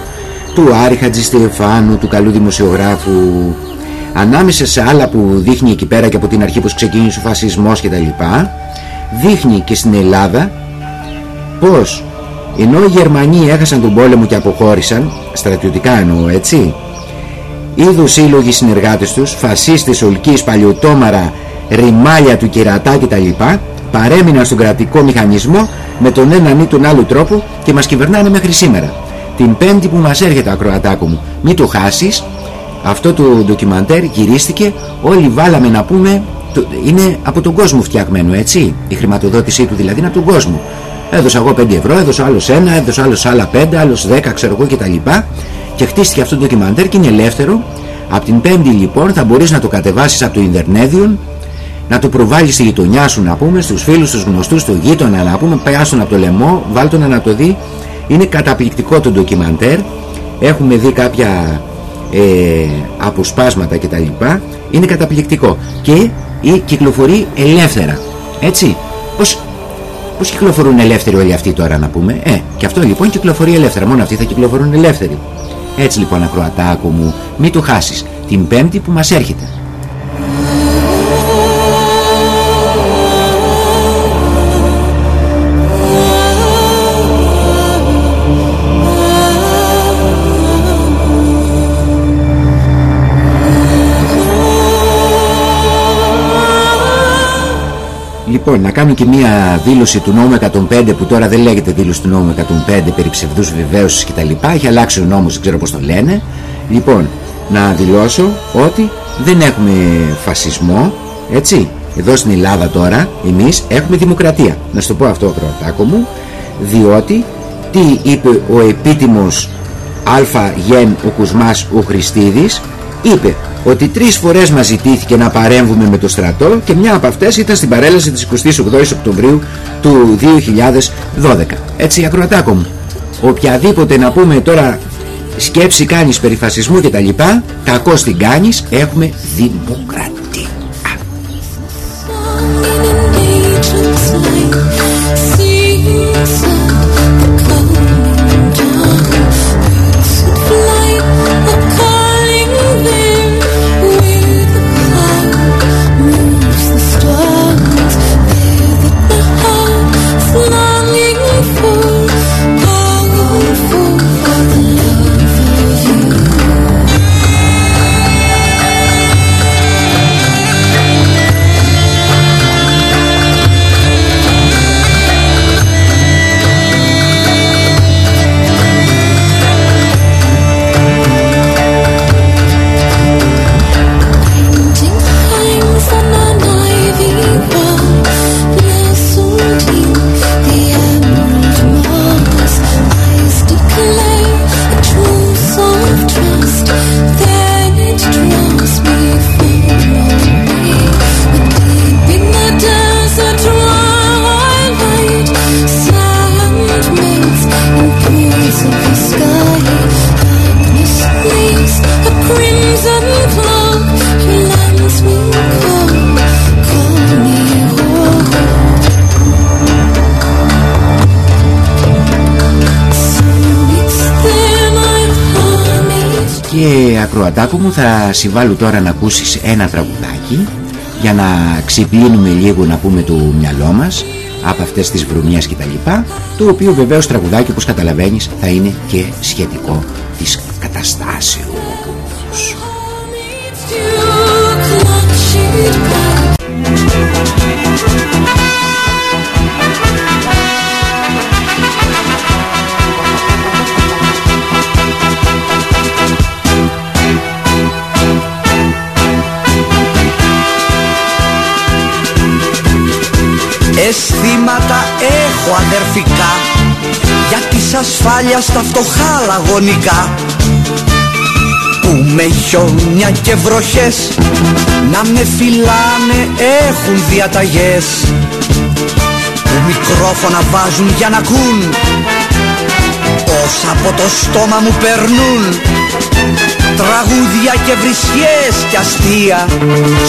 A: του Άρη Χατζηστεφάνου, του καλού δημοσιογράφου. Ανάμεσα σε άλλα που δείχνει εκεί πέρα και από την αρχή που ξεκίνησε ο φασισμός και τα λοιπά δείχνει και στην Ελλάδα πως ενώ οι Γερμανοί έχασαν τον πόλεμο και αποχώρησαν στρατιωτικά εννοώ έτσι είδους σύλλογοι συνεργάτες τους φασίστες, ολκείς, παλιωτόμαρα ρημάλια του κερατά κτλ παρέμειναν στον κρατικό μηχανισμό με τον έναν ή τον άλλο τρόπο και μας κυβερνάνε μέχρι σήμερα. Την πέμπτη που μας έρχεται ακροατάκο μου μην το χάσεις. Αυτό το ντοκιμαντέρ γυρίστηκε όλοι βάλαμε να πούμε το, είναι από τον κόσμο φτιαγμένο έτσι η χρηματοδότησή του δηλαδή είναι από τον κόσμο έδωσα εγώ 5 ευρώ, έδωσα άλλος ένα, έδωσα άλλος άλλα 5, άλλος 10 ξέρω εγώ κτλ και χτίστηκε αυτό το ντοκιμαντέρ και είναι ελεύθερο. Από την πέμπτη λοιπόν θα μπορείς να το κατεβάσεις από το Ιντερνέδιον να το προβάλλεις στη γειτονιά σου να πούμε στους φίλους, στους γνωστούς, στο γείτονα να πούμε τον από το λαιμό, βάλ τον να το δει. Είναι καταπληκτικό το ντοκιμαντέρ. Έχουμε δει κάποια ε, αποσπάσματα κτλ είναι καταπληκτικό. Και ή κυκλοφορεί ελεύθερα. Έτσι. Πως, πως κυκλοφορούν ελεύθεροι όλοι αυτοί τώρα να πούμε; Ε, και αυτό λοιπόν κυκλοφορεί ελεύθερα. Μόνο αυτοί θα κυκλοφορούν ελεύθεροι. Έτσι λοιπόν ακροατάκο μου μην το χάσεις. Την πέμπτη που μας έρχεται Λοιπόν, να κάνω και μία δήλωση του νόμου 105 που τώρα δεν λέγεται δήλωση του νόμου 105 περί ψευδούς βεβαίωσης και τα λοιπά. Έχει αλλάξει ο νόμος, δεν ξέρω πώς το λένε. Λοιπόν, να δηλώσω ότι δεν έχουμε φασισμό, έτσι. Εδώ στην Ελλάδα τώρα, εμείς έχουμε δημοκρατία. Να σου το πω αυτό, Ακροατάκο μου, διότι τι είπε ο επίτιμος Αλφα Γεν ο Κουσμάς ο Χριστίδης είπε ότι τρεις φορές μας ζητήθηκε να παρέμβουμε με το στρατό και μια από αυτές ήταν στην παρέλαση της 28 Οκτωβρίου του 2012 έτσι ακροατάκο μου οποιαδήποτε να πούμε τώρα σκέψη κάνεις περί φασισμού και τα λοιπά κακό την κάνεις έχουμε δημοκρατία ακροατάκο μου θα συμβάλλω τώρα να ακούσεις ένα τραγουδάκι για να ξυπλύνουμε λίγο να πούμε το μυαλό μας από αυτές τις βρωμιές και τα λοιπά το οποίο βεβαίως τραγουδάκι όπως καταλαβαίνεις θα είναι και σχετικό
L: φτωχά λαγωνικά Που με χιόνια και βροχές Να με φυλάνε έχουν διαταγές. Που μικρόφωνα βάζουν για να ακούν Όσα από το στόμα μου περνούν. Τραγούδια και βρισιές και αστεία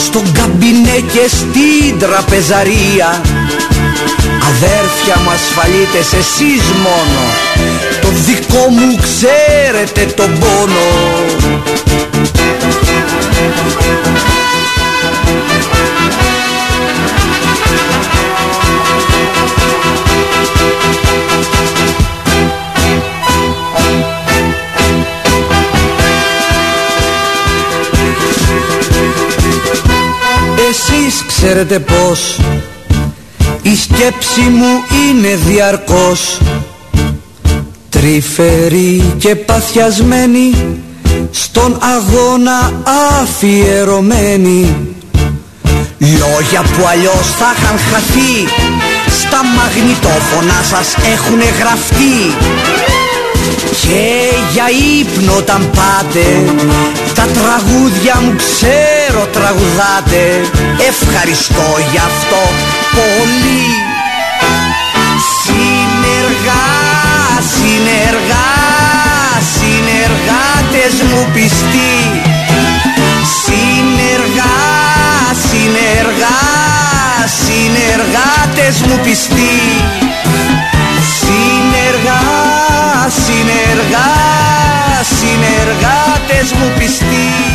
L: Στον καμπινέ και στην τραπεζαρία. Αδέρφια μου ασφαλίτες εσείς μόνο. Το δικό μου ξέρετε τον πόνο. Εσείς ξέρετε πως η σκέψη μου είναι διαρκώς Τρυφερή και παθιασμένη Στον αγώνα αφιερωμένη. Λόγια που αλλιώς θα είχαν χαθεί Στα μαγνητόφωνα σας έχουνε γραφτεί. Και για ύπνο όταν πάτε Τα τραγούδια μου ξέρω τραγουδάτε. Ευχαριστώ γι' αυτό πολύ. Συνεργά, συνεργά, συνεργάτες μου πιστοί. Συνεργά, συνεργά, συνεργάτες μου πιστοί. Συνεργά, συνεργά, συνεργάτες μου πιστοί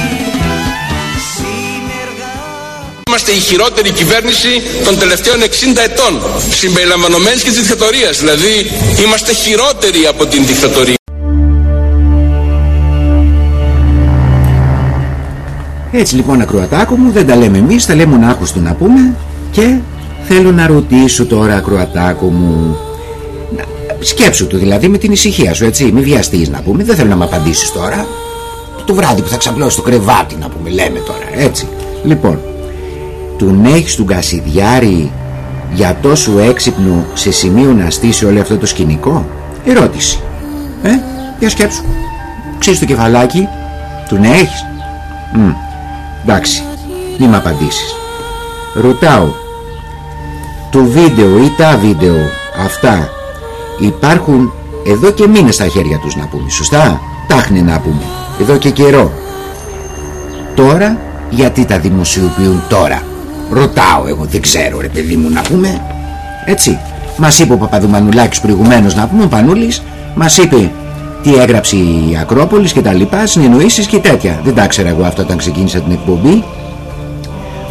B: Είμαστε η χειρότερη κυβέρνηση των τελευταίων 60 ετών συμπεριλαμβανομένης και της δικτατορίας. Δηλαδή είμαστε χειρότεροι από την δικτατορία.
A: Έτσι λοιπόν ακροατάκο μου δεν τα λέμε εμείς τα λέμε ο του να πούμε και θέλω να ρωτήσω τώρα ακροατάκο μου Σκέψου του δηλαδή με την ησυχία σου έτσι Μη βιαστείς να πούμε Δεν θέλω να μου απαντήσεις τώρα. Το βράδυ που θα ξαπλώσει το κρεβάτι να πούμε Λέμε τώρα έτσι. Λοιπόν Τον έχεις του Κασιδιάρη Για τόσο έξυπνο Σε σημείο να στήσει όλο αυτό το σκηνικό; Ερώτηση Ε για σκέψου οξύ στο κεφαλάκι. Τον έχεις. Μ, εντάξει, μη με απαντήσεις. Ρωτάω, το βίντεο ή τα βίντεο αυτά υπάρχουν εδώ και μήνες στα χέρια τους να πούμε, σωστά; Τάχνη να πούμε, εδώ και καιρό. Τώρα, γιατί τα δημοσιοποιούν τώρα; Ρωτάω εγώ, δεν ξέρω ρε παιδί μου να πούμε. Έτσι. Μας είπε ο Παπαδουμανουλάκης προηγουμένως να πούμε, ο Πανούλης, μας είπε τι έγραψε η Ακρόπολης και τα λοιπά, συνεννοήσεις και τέτοια. Δεν τα ξέρα εγώ αυτό όταν ξεκίνησα την εκπομπή.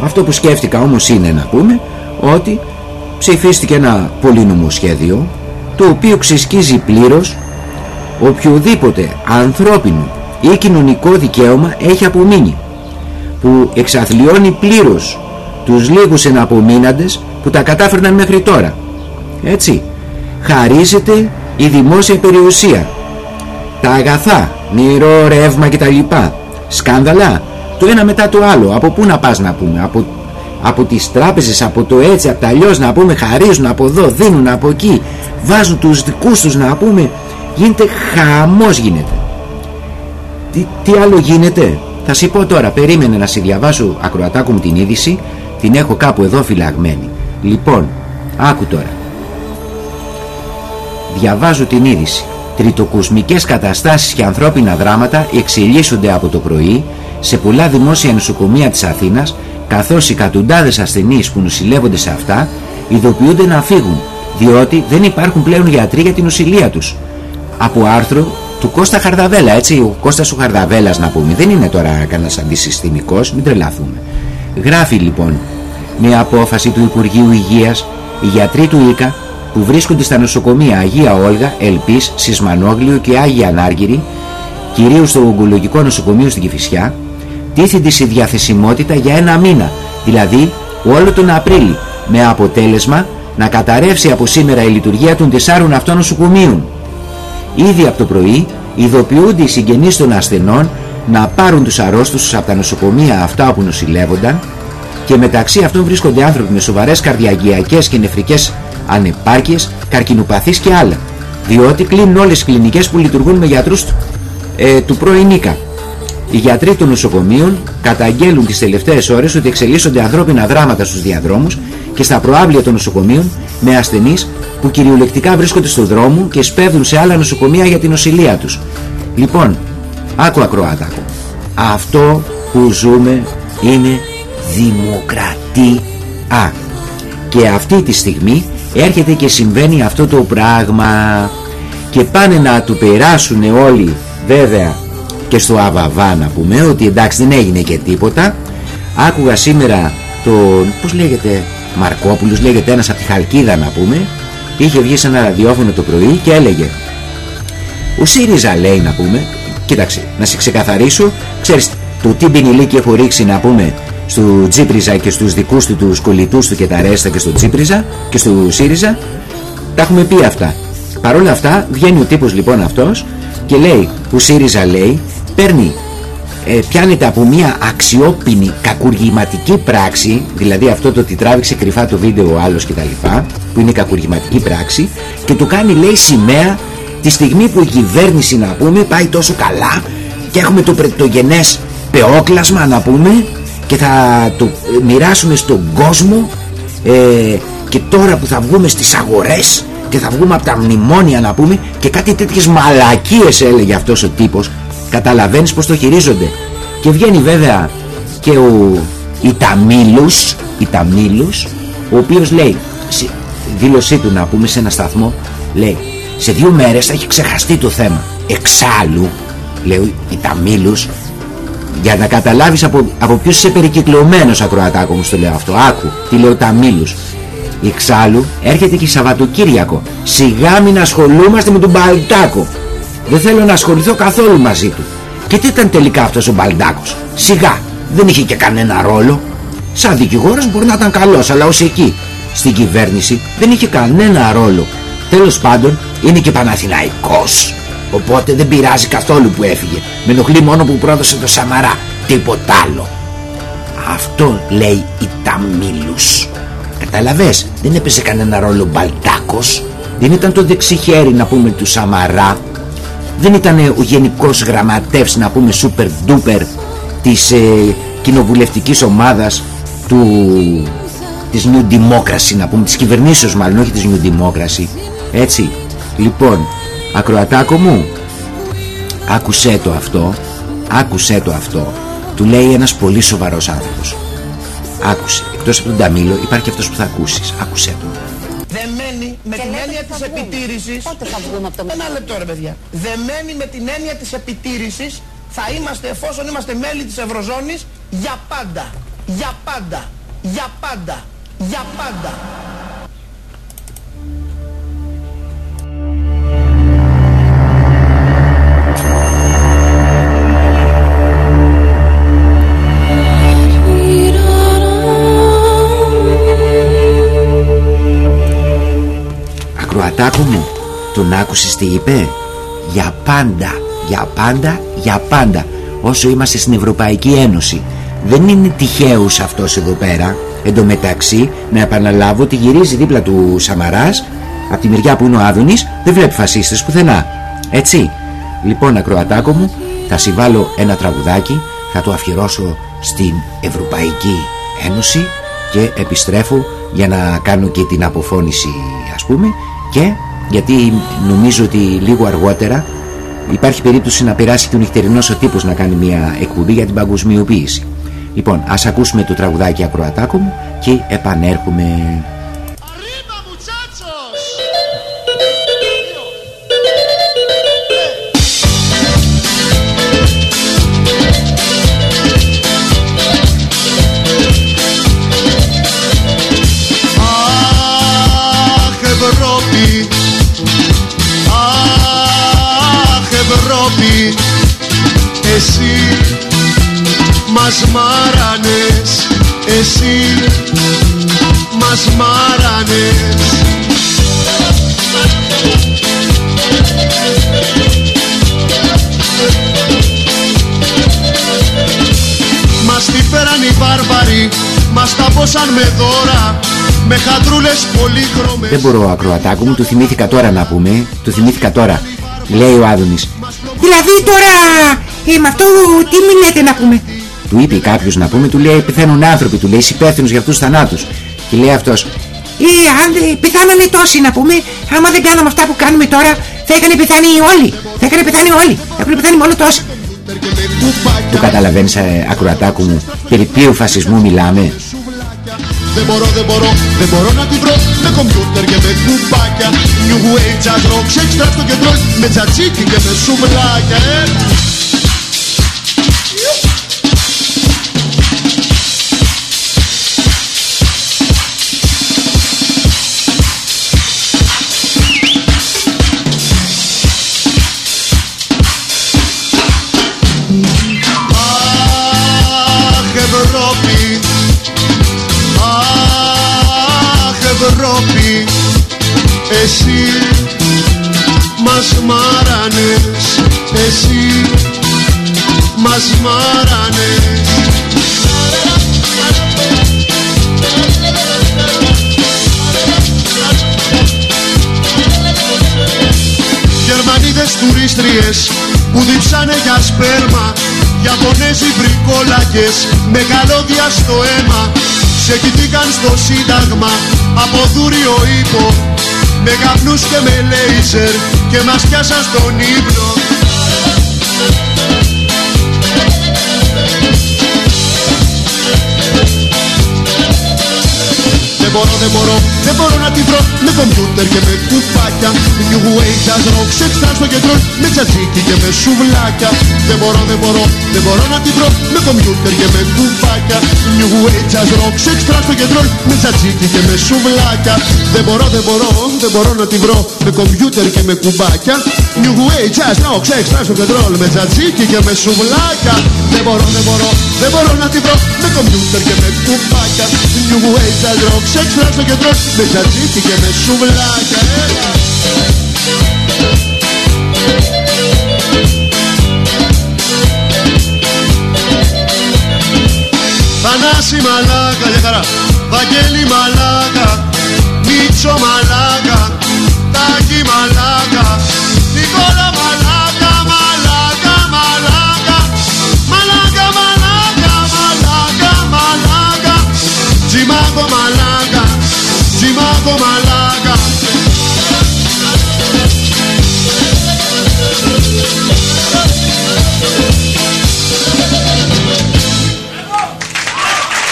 A: Αυτό που σκέφτηκα όμως είναι να πούμε ότι ψηφίστηκε ένα πολύ νομοσχέδιο το οποίο ξεσκίζει πλήρως οποιοδήποτε ανθρώπινο ή κοινωνικό δικαίωμα έχει απομείνει που εξαθλιώνει πλήρως τους λίγους εναπομείναντες που τα κατάφερναν μέχρι τώρα. Έτσι χαρίζεται η δημόσια περιουσία. Τα αγαθά, νερό, ρεύμα κτλ. Σκάνδαλα το ένα μετά το άλλο. Από πού να πας να πούμε; Από, από τις τράπεζες από το έτσι από τα αλλιώς να πούμε χαρίζουν από εδώ δίνουν από εκεί βάζουν τους δικούς τους να πούμε. Γίνεται χαμός γίνεται. Τι, τι άλλο γίνεται; Θα σου πω τώρα περίμενε να σε διαβάσω ακροατάκου μου την είδηση την έχω κάπου εδώ φυλαγμένη λοιπόν άκου τώρα διαβάζω την είδηση τριτοκοσμικές καταστάσεις και ανθρώπινα δράματα εξελίσσονται από το πρωί σε πολλά δημόσια νοσοκομεία της Αθήνας καθώς οι εκατοντάδες ασθενείς που νοσηλεύονται σε αυτά ειδοποιούνται να φύγουν διότι δεν υπάρχουν πλέον γιατροί για την νοσηλεία τους. Από άρθρο του Κώστα Χαρδαβέλα, έτσι, ο Κώστας ο Χαρδαβέλας να πούμε, δεν είναι τώρα κανένας αντισυστημικός, μην τρελαθούμε. Γράφει λοιπόν, με απόφαση του Υπουργείου Υγείας, οι γιατροί του ΙΚΑ που βρίσκονται στα νοσοκομεία Αγία Όλγα, Ελπής, Σισμανόγλιο και Άγια Ανάργυρη, κυρίως στο Ογκολογικό Νοσοκομείο στην Κηφισιά, τίθενται σε διαθεσιμότητα για ένα μήνα, δηλαδή όλο τον Απρίλη, με αποτέλεσμα να καταρρεύσει από σήμερα η λειτουργία των τεσσάρων αυτών νοσοκομείων. Ήδη από το πρωί ειδοποιούνται οι συγγενείς των ασθενών να πάρουν τους αρρώστους από τα νοσοκομεία αυτά όπου νοσηλεύονταν και μεταξύ αυτών βρίσκονται άνθρωποι με σοβαρές καρδιαγγειακές και νεφρικές ανεπάρκειες, καρκινοπαθείς και άλλα διότι κλείνουν όλες οι κλινικές που λειτουργούν με γιατρούς ε, του πρώην Νίκα. Οι γιατροί των νοσοκομείων καταγγέλουν τις τελευταίες ώρες ότι εξελίσσονται ανθρώπινα δράματα στους διαδρόμους και στα προάβλια των νοσοκομείων με ασθενείς που κυριολεκτικά βρίσκονται στο δρόμο και σπέβδουν σε άλλα νοσοκομεία για την νοσηλεία τους. Λοιπόν, άκου ακροάτα. Αυτό που ζούμε είναι δημοκρατία. Και αυτή τη στιγμή έρχεται και συμβαίνει αυτό το πράγμα και πάνε να του περάσουν όλοι βέβαια και στο Αβαβά να πούμε ότι εντάξει δεν έγινε και τίποτα άκουγα σήμερα τον πως λέγεται Μαρκόπουλος λέγεται ένας από τη Χαλκίδα να πούμε είχε βγει σε ένα ραδιόφωνο το πρωί και έλεγε ο ΣΥΡΙΖΑ λέει να πούμε κοίταξε να σε ξεκαθαρίσω ξέρεις το τι μπινιλίκι έχω ρίξει να πούμε στο Τζίπριζα και στους δικούς του τους κολλητούς του και τα ρέστα και στο Τζίπριζα και στο ΣΥΡΙΖΑ τα έχουμε πει αυτά. Παρ' όλα αυτά βγαίνει ο τύπος λοιπόν αυτός και λέει που ΣΥΡΙΖΑ λέει παίρνει ε, πιάνεται από μια αξιόπινη κακουργηματική πράξη δηλαδή αυτό το ότι τράβηξε κρυφά το βίντεο ο άλλος κτλ που είναι κακουργηματική πράξη και του κάνει λέει σημαία τη στιγμή που η κυβέρνηση να πούμε πάει τόσο καλά και έχουμε το πρωτογενές πεόκλασμα να πούμε και θα το ε, μοιράσουμε στον κόσμο ε, και τώρα που θα βγούμε στις αγορές και θα βγούμε από τα μνημόνια να πούμε και κάτι τέτοιες μαλακίες έλεγε αυτός ο τύπος καταλαβαίνεις πως το χειρίζονται. Και βγαίνει βέβαια και ο Ιταμίλους Ιταμίλους ο οποίος λέει σε δήλωσή του να πούμε σε ένα σταθμό λέει σε δύο μέρες θα έχει ξεχαστεί το θέμα εξάλλου λέει ο Ιταμίλους για να καταλάβεις από, από ποιος είσαι περικυκλωμένος ακροατάκο μου στο λέω αυτό άκου τι λέει ο Ταμίλους Εξάλλου έρχεται και Σαββατοκύριακο. Σιγά μην ασχολούμαστε με τον Μπαλτάκο. Δεν θέλω να ασχοληθώ καθόλου μαζί του. Και τι ήταν τελικά αυτός ο Μπαλτάκος; Σιγά, δεν είχε και κανένα ρόλο. Σαν δικηγόρος μπορεί να ήταν καλός, αλλά ως εκεί. Στην κυβέρνηση δεν είχε κανένα ρόλο. Τέλος πάντων είναι και Παναθηναϊκός. Οπότε δεν πειράζει καθόλου που έφυγε. Με ενοχλεί μόνο που πρόδωσε το Σαμαρά. Τίποτα άλλο. Αυτό λέει η Ταμίλους. Καταλαβες, δεν έπαιζε κανένα ρόλο Μπαλτάκος. Δεν ήταν το δεξί χέρι να πούμε του Σαμαρά. δεν ήταν ο γενικός γραμματεύς να πούμε super duper της ε, κοινοβουλευτικής ομάδας του, της New Democracy να πούμε της κυβερνήσεως μάλλον όχι της New Democracy έτσι. Λοιπόν ακροατάκο μου άκουσέ το αυτό άκουσέ το αυτό. Του λέει ένας πολύ σοβαρός άνθρωπος. Άκουσε. Εκτός από τον Ταμίλο υπάρχει αυτός που θα ακούσεις. Άκουσέ το.
M: Δεμένη με την έννοια της επιτήρησης
N: Πότε θα βγούμε από το
M: Ένα λεπτό ρε παιδιά. Δεμένη με την έννοια της επιτήρησης Θα είμαστε εφόσον είμαστε μέλη της Ευρωζώνης Για πάντα. Για πάντα. Για πάντα. Για πάντα
A: Ακροατάκο μου Τον άκουσες τι είπε; Για πάντα Για πάντα Για πάντα. Όσο είμαστε στην Ευρωπαϊκή Ένωση Δεν είναι τυχαίος αυτός εδώ πέρα. Εν τω μεταξύ να επαναλάβω ότι γυρίζει δίπλα του Σαμαράς Από τη μεριά που είναι ο Άδωνης Δεν βλέπει φασίστες πουθενά. Έτσι. Λοιπόν ακροατάκο μου Θα συμβάλω ένα τραγουδάκι Θα το αφιερώσω στην Ευρωπαϊκή Ένωση Και επιστρέφω για να κάνω και την αποφώνηση ας πούμε και γιατί νομίζω ότι λίγο αργότερα υπάρχει περίπτωση να περάσει και ο νυχτερινός ο τύπος να κάνει μια εκπομπή για την παγκοσμιοποίηση. Λοιπόν ας ακούσουμε το τραγουδάκι ακροατάκο μου και επανέρχομαι μπορώ ακροατάκο μου, το θυμήθηκα τώρα να πούμε Το θυμήθηκα τώρα Λέει ο Άδωνης
O: Δηλαδή τώρα ε, με αυτό τι μιλάτε να πούμε;
A: Του είπε κάποιος να πούμε, του λέει πεθαίνουν άνθρωποι, του λέει είσαι υπεύθυνος για αυτούς τους θανάτους. Και λέει αυτός,
O: Ε, αν ε, πεθάνανε τόσοι να πούμε, άμα δεν κάναμε αυτά που κάνουμε τώρα, θα έκανε πεθάνει όλοι. Θα έκανε πεθάνει όλοι. Θα έκανε πεθάνει μόνο τόσοι.
A: Το καταλαβαίνεις, ακροατάκου μου, περί ποιου φασισμού μιλάμε;
P: Δεν μπορώ, δεν μπορώ, δεν μπορώ να τη βρω. Με κομπιούτερ και με κουμπάκια. New Age, jazz rock, sex, trap στο κεντρό Με τζατζίκι και με σουβλάκια ε. Εσύ μας μάρανες Εσύ μας μάρανες. Γερμανίδες τουρίστριες που διψάνε για σπέρμα Ιαπωνέζοι βρικόλακες με καλώδια στο αίμα Σε κοιτήκαν στο σύνταγμα από δούριο ύπο Με καπνούς και με λέιζερ και μας πιάσαν στον ύπνο. Δεν μπορώ, δεν μπορώ, δεν μπορώ να τη βρω. Με κομπιούτερ και με κουπάκια. New Age, jazz rock, sex, trance στο κεντρό. Με τσατζίκι και με σουβλάκια. Δεν μπορώ, δεν μπορώ, δεν μπορώ να τη βρω. Με κομπιούτερ και με κουπάκια. New Age, jazz rock, sex, trance στο κεντρό Με τσατζίκι και με σουβλάκια. Δεν μπορώ, δεν μπορώ, δεν μπορώ να τη βρω. Με κομπιούτερ και με κουμπάκια. New Age, jazz rock, sex, trance στο κεντρό Με τσατζίκι και με σουβλάκια. Δεν μπορώ, δεν μπορώ, δεν μπορώ να τη βρω. Με κομπιούτερ και με κουμπάκια. New Age, jazz rock, sex, trance στο κεντρό Με τσατζίκι και με σουβλάκια Έλα. Θανάση μαλάκα, για χαρά Βαγγέλη μαλάκα, Μίτσο μαλάκα, Τάκη μαλάκα, Νικόλα μαλάκα, μαλάκα, μαλάκα, μαλάκα, μαλάκα, μαλάκα, μαλάκα, Τσιμάκο μαλάκα, Τσιμάκο μαλάκα.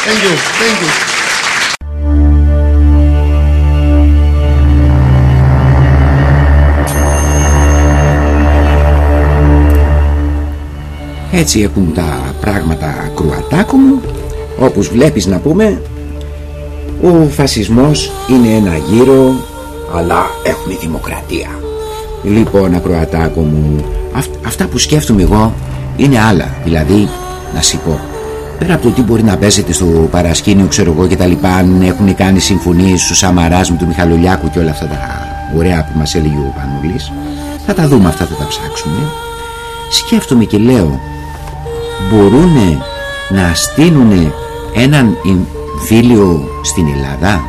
P: Thank you, thank you.
A: Έτσι έχουν τα πράγματα κρουατάκο μου. Όπως βλέπεις να πούμε ο φασισμός είναι ένα γύρο αλλά έχουμε δημοκρατία. Λοιπόν ακροατάκο μου αυ- αυτά που σκέφτομαι εγώ είναι άλλα. Δηλαδή να σου πω πέρα από το τι μπορεί να παίζεται στο παρασκήνιο ξέρω εγώ και τα λοιπά αν έχουν κάνει συμφωνίες του Σαμαράς με του Μιχαλολιάκου και όλα αυτά τα ωραία που μας έλεγε ο Πανούλης θα τα δούμε αυτά θα τα ψάξουμε. Σκέφτομαι και λέω μπορούν να στείλουν έναν εμφύλιο στην Ελλάδα;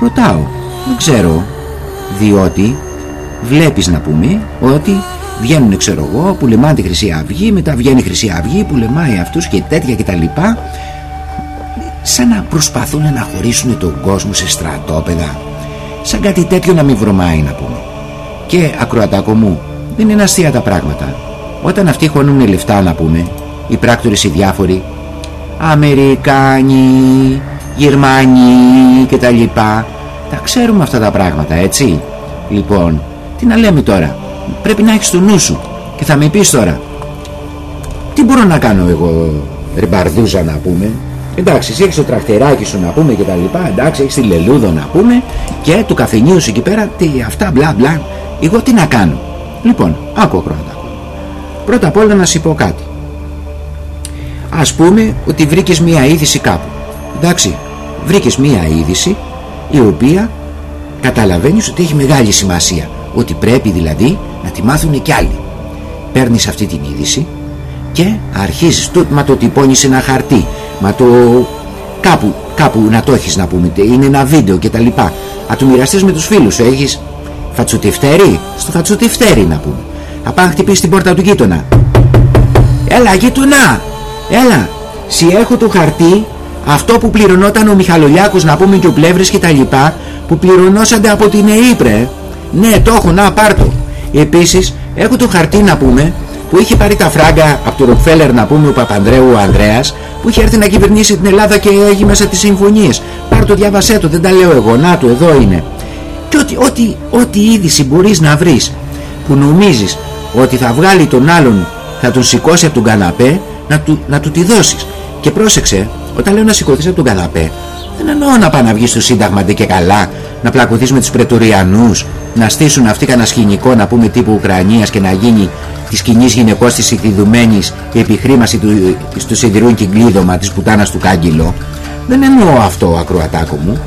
A: Ρωτάω δεν ξέρω διότι βλέπεις να πούμε ότι βγαίνουν ξέρω εγώ που λεμάνε τη Χρυσή Αυγή μετά βγαίνει η Χρυσή Αυγή που λεμάει αυτούς και τέτοια και τα λοιπά. Σαν να προσπαθούν να χωρίσουν τον κόσμο σε στρατόπεδα. Σαν κάτι τέτοιο να μην βρωμάει να πούμε. Και ακροατάκο μου δεν είναι αστεία τα πράγματα. Όταν αυτοί χώνουν λεφτά να πούμε οι πράκτορες οι διάφοροι. Αμερικάνοι, Γερμανοί και τα λοιπά. Τα ξέρουμε αυτά τα πράγματα έτσι. Λοιπόν τι να λέμε τώρα; Πρέπει να έχεις το νου σου και θα με πεις τώρα. Τι μπορώ να κάνω εγώ ρε μπαρδούζα να πούμε; Εντάξει εσύ έχεις το τραχτεράκι σου να πούμε και τα λοιπά. Εντάξει έχεις τη λελούδο να πούμε και του καφενείου σου εκεί πέρα τι αυτά μπλα μπλα. Εγώ τι να κάνω; Λοιπόν άκου πρώτα πρώτα απ' όλα να σου πω κάτι Ας πούμε ότι βρήκες μία είδηση κάπου. Εντάξει Βρήκες μία είδηση η οποία καταλαβαίνεις ότι έχει μεγάλη σημασία. Ότι πρέπει δηλαδή να τη μάθουν κι άλλοι. Παίρνεις αυτή την είδηση και αρχίζεις το, Μα το τυπώνεις σε ένα χαρτί. Μα το κάπου, κάπου να το έχεις να πούμε Είναι ένα βίντεο και τα λοιπά. Να του μοιραστείς με τους φίλους σου Έχεις φατσουτευτέρι Στο φατσουτευτέρι να πούμε. Θα πάει να χτυπήσεις την πόρτα του γείτονα. Έλα γείτονα Έλα, σι έχω το χαρτί αυτό που πληρωνόταν ο Μιχαλολιάκος να πούμε και ο Πλεύρης και τα λοιπά που πληρωνόσανται από την ΕΥΠΡΕ. Ναι, το έχω, να πάρτο. Επίσης, έχω το χαρτί να πούμε που είχε πάρει τα φράγκα από τον Ροκφέλερ να πούμε ο Παπανδρέου ο Ανδρέας που είχε έρθει να κυβερνήσει την Ελλάδα και έχει μέσα τις συμφωνίες. Πάρ το, διάβασέ το, δεν τα λέω εγώ, να το, εδώ είναι. Και ό,τι, ό,τι, ό,τι είδηση μπορείς να βρεις που νομίζεις ότι θα βγάλει τον άλλον, θα τον σηκώσει από τον καναπέ να του, να του τη δώσεις. Και πρόσεξε, όταν λέω να σηκωθείς από τον καναπέ, δεν εννοώ να πάει να βγεις στο Σύνταγμα ντε και καλά, να πλακωθείς με τους Πρετοριανούς, να στήσουν αυτοί κανένα σκηνικό να πούμε τύπου Ουκρανίας και να γίνει της κοινής γυναικός της εκδιδουμένης η επιχρήμαση του, του σιδηρούν κυκλίδωμα της πουτάνας του κάγκυλο. Δεν εννοώ αυτό ακροατάκο μου.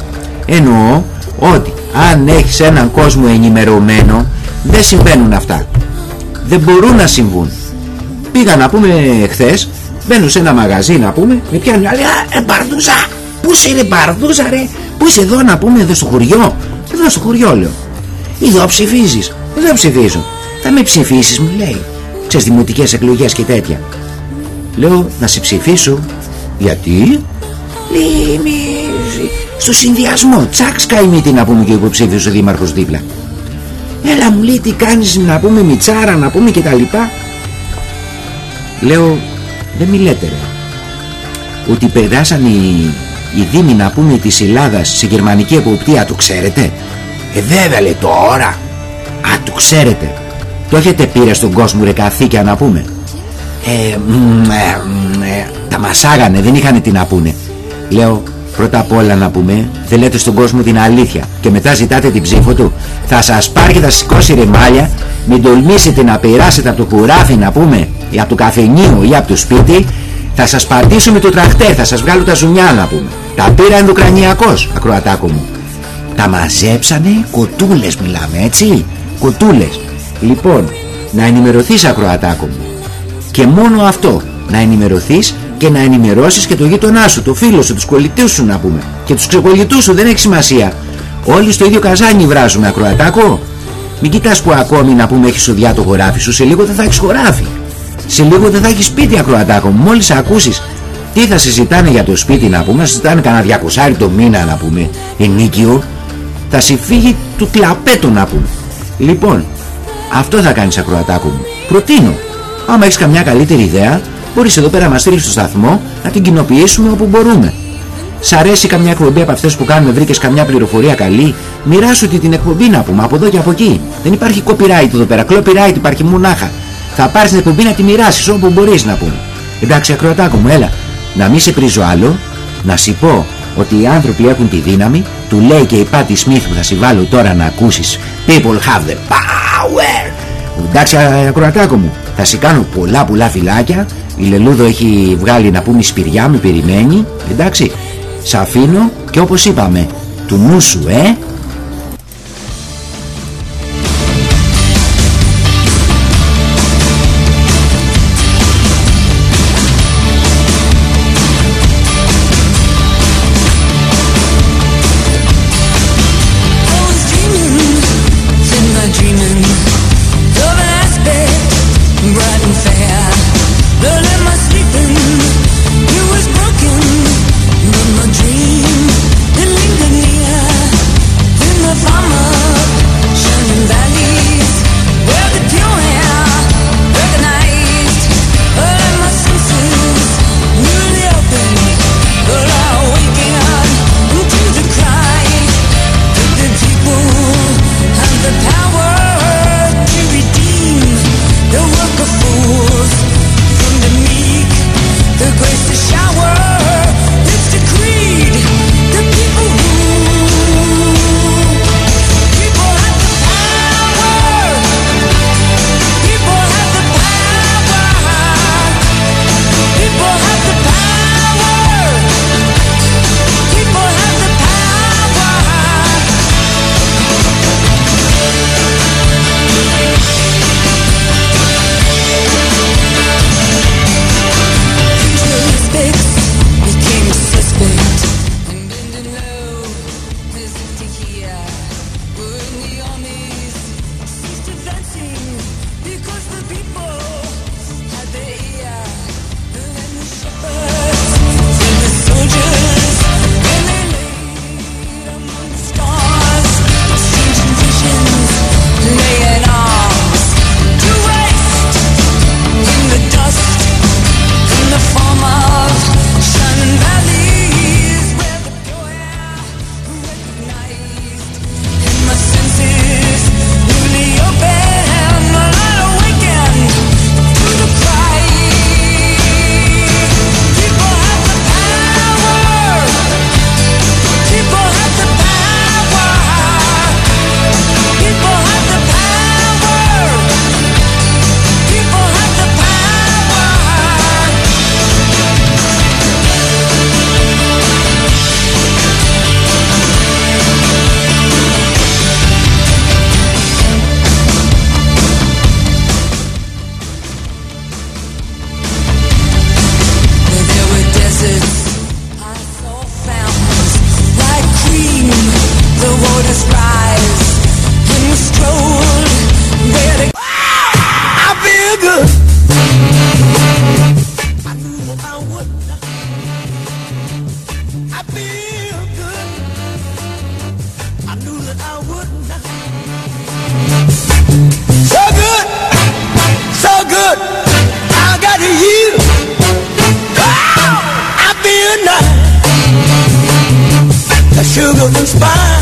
A: Εννοώ ότι αν έχεις έναν κόσμο ενημερωμένο δεν συμβαίνουν αυτά. Δεν μπορούν να συμβούν. Πήγα να πούμε χθες, μπαίνω σε ένα μαγαζί να πούμε, με πιάνουν άλλοι, Α, ε, μπαρδούζα, πού είσαι ρε μπαρδούζα ρε, πού είσαι εδώ να πούμε, εδώ στο χωριό. Εδώ στο χωριό λέω. Εδώ ψηφίζεις, εδώ ψηφίζω. Θα με ψηφίσεις μου λέει. Ξέρεις δημοτικές εκλογές και τέτοια. Λέω να σε ψηφίσω. Γιατί; Λέει μη, στο συνδυασμό. Τσακ σκάει μύτη να πούμε και ο υποψήφιος ο δήμαρχος δίπλα. Έλα μου λέει τι κάνεις να πούμε μιτσάρα να πούμε και τα λοιπά. Λέω δεν μη λέτε ρε. Ότι περάσαν οι, οι δήμοι να πούμε της Ελλάδας σε γερμανική εποπτεία το ξέρετε; Ε βέβαια λέει τώρα. Α το ξέρετε. Το έχετε πήρε στον κόσμο ρε καθήκια να πούμε. Ε, μ, ε, μ, ε, τα μασάγανε δεν είχαν τι να πούνε. Λέω πρώτα απ' όλα να πούμε δεν λέτε στον κόσμο την αλήθεια και μετά ζητάτε την ψήφο του. Θα σας πάρει και θα σηκώσει ρεμάλια. Μην τολμήσετε να περάσετε από το χωράφι να πούμε ή από το καφενείο ή από το σπίτι. Θα σας πατήσω με το τραχτέρ θα σας βγάλω τα ζουνιά να πούμε. Τα πήρα ενδοκρανιακός ακροατάκο μου. Τα μαζέψανε κοτούλες μιλάμε έτσι; Κοτούλες. Λοιπόν να ενημερωθείς ακροατάκο μου. Και μόνο αυτό να ενημερωθείς και να ενημερώσεις και το γείτονά σου, το φίλο σου, τους κολλητούς σου να πούμε και τους ξεκολλητούς σου δεν έχει σημασία όλοι στο ίδιο καζάνι βράζουμε ακροατάκο μην κοιτάς που ακόμη να πούμε έχεις οδιά το χωράφι σου σε λίγο δεν θα έχεις χωράφι σε λίγο δεν θα έχεις σπίτι ακροατάκο μου μόλις ακούσεις τι θα συζητάνε για το σπίτι να πούμε συζητάνε κανένα διακοσάρι το μήνα να πούμε ενίκιο
J: Θα συμφύγει του κλαπέτου να πούμε. Λοιπόν, αυτό θα κάνεις ακροατάκο μου. Προτείνω. Άμα έχεις καμιά καλύτερη ιδέα, μπορείς εδώ πέρα να μας στείλεις στο σταθμό να την κοινοποιήσουμε όπου μπορούμε. Σ' αρέσει καμιά εκπομπή από αυτές που κάνουμε, βρήκες καμιά πληροφορία καλή, μοιράσου τη την εκπομπή να πούμε από εδώ και από εκεί. Δεν υπάρχει copyright εδώ πέρα, copyright υπάρχει μονάχα. Θα πάρεις την εκπομπή να τη μοιράσεις όπου μπορείς να πούμε. Εντάξει ακροατάκο μου, έλα. Να μην σε πρίζω άλλο, να σου πω ότι οι άνθρωποι έχουν τη δύναμη, του λέει και η Πάτη Σμιθ που θα σε βάλω τώρα να ακούσεις People have the power Εντάξει ακροατάκο μου, θα σε κάνω πολλά πολλά φυλάκια Η Λελούδο έχει βγάλει να πούμε σπηριά, με περιμένει. Εντάξει, σ' αφήνω και όπως είπαμε, του νου σου ε
L: don't inspire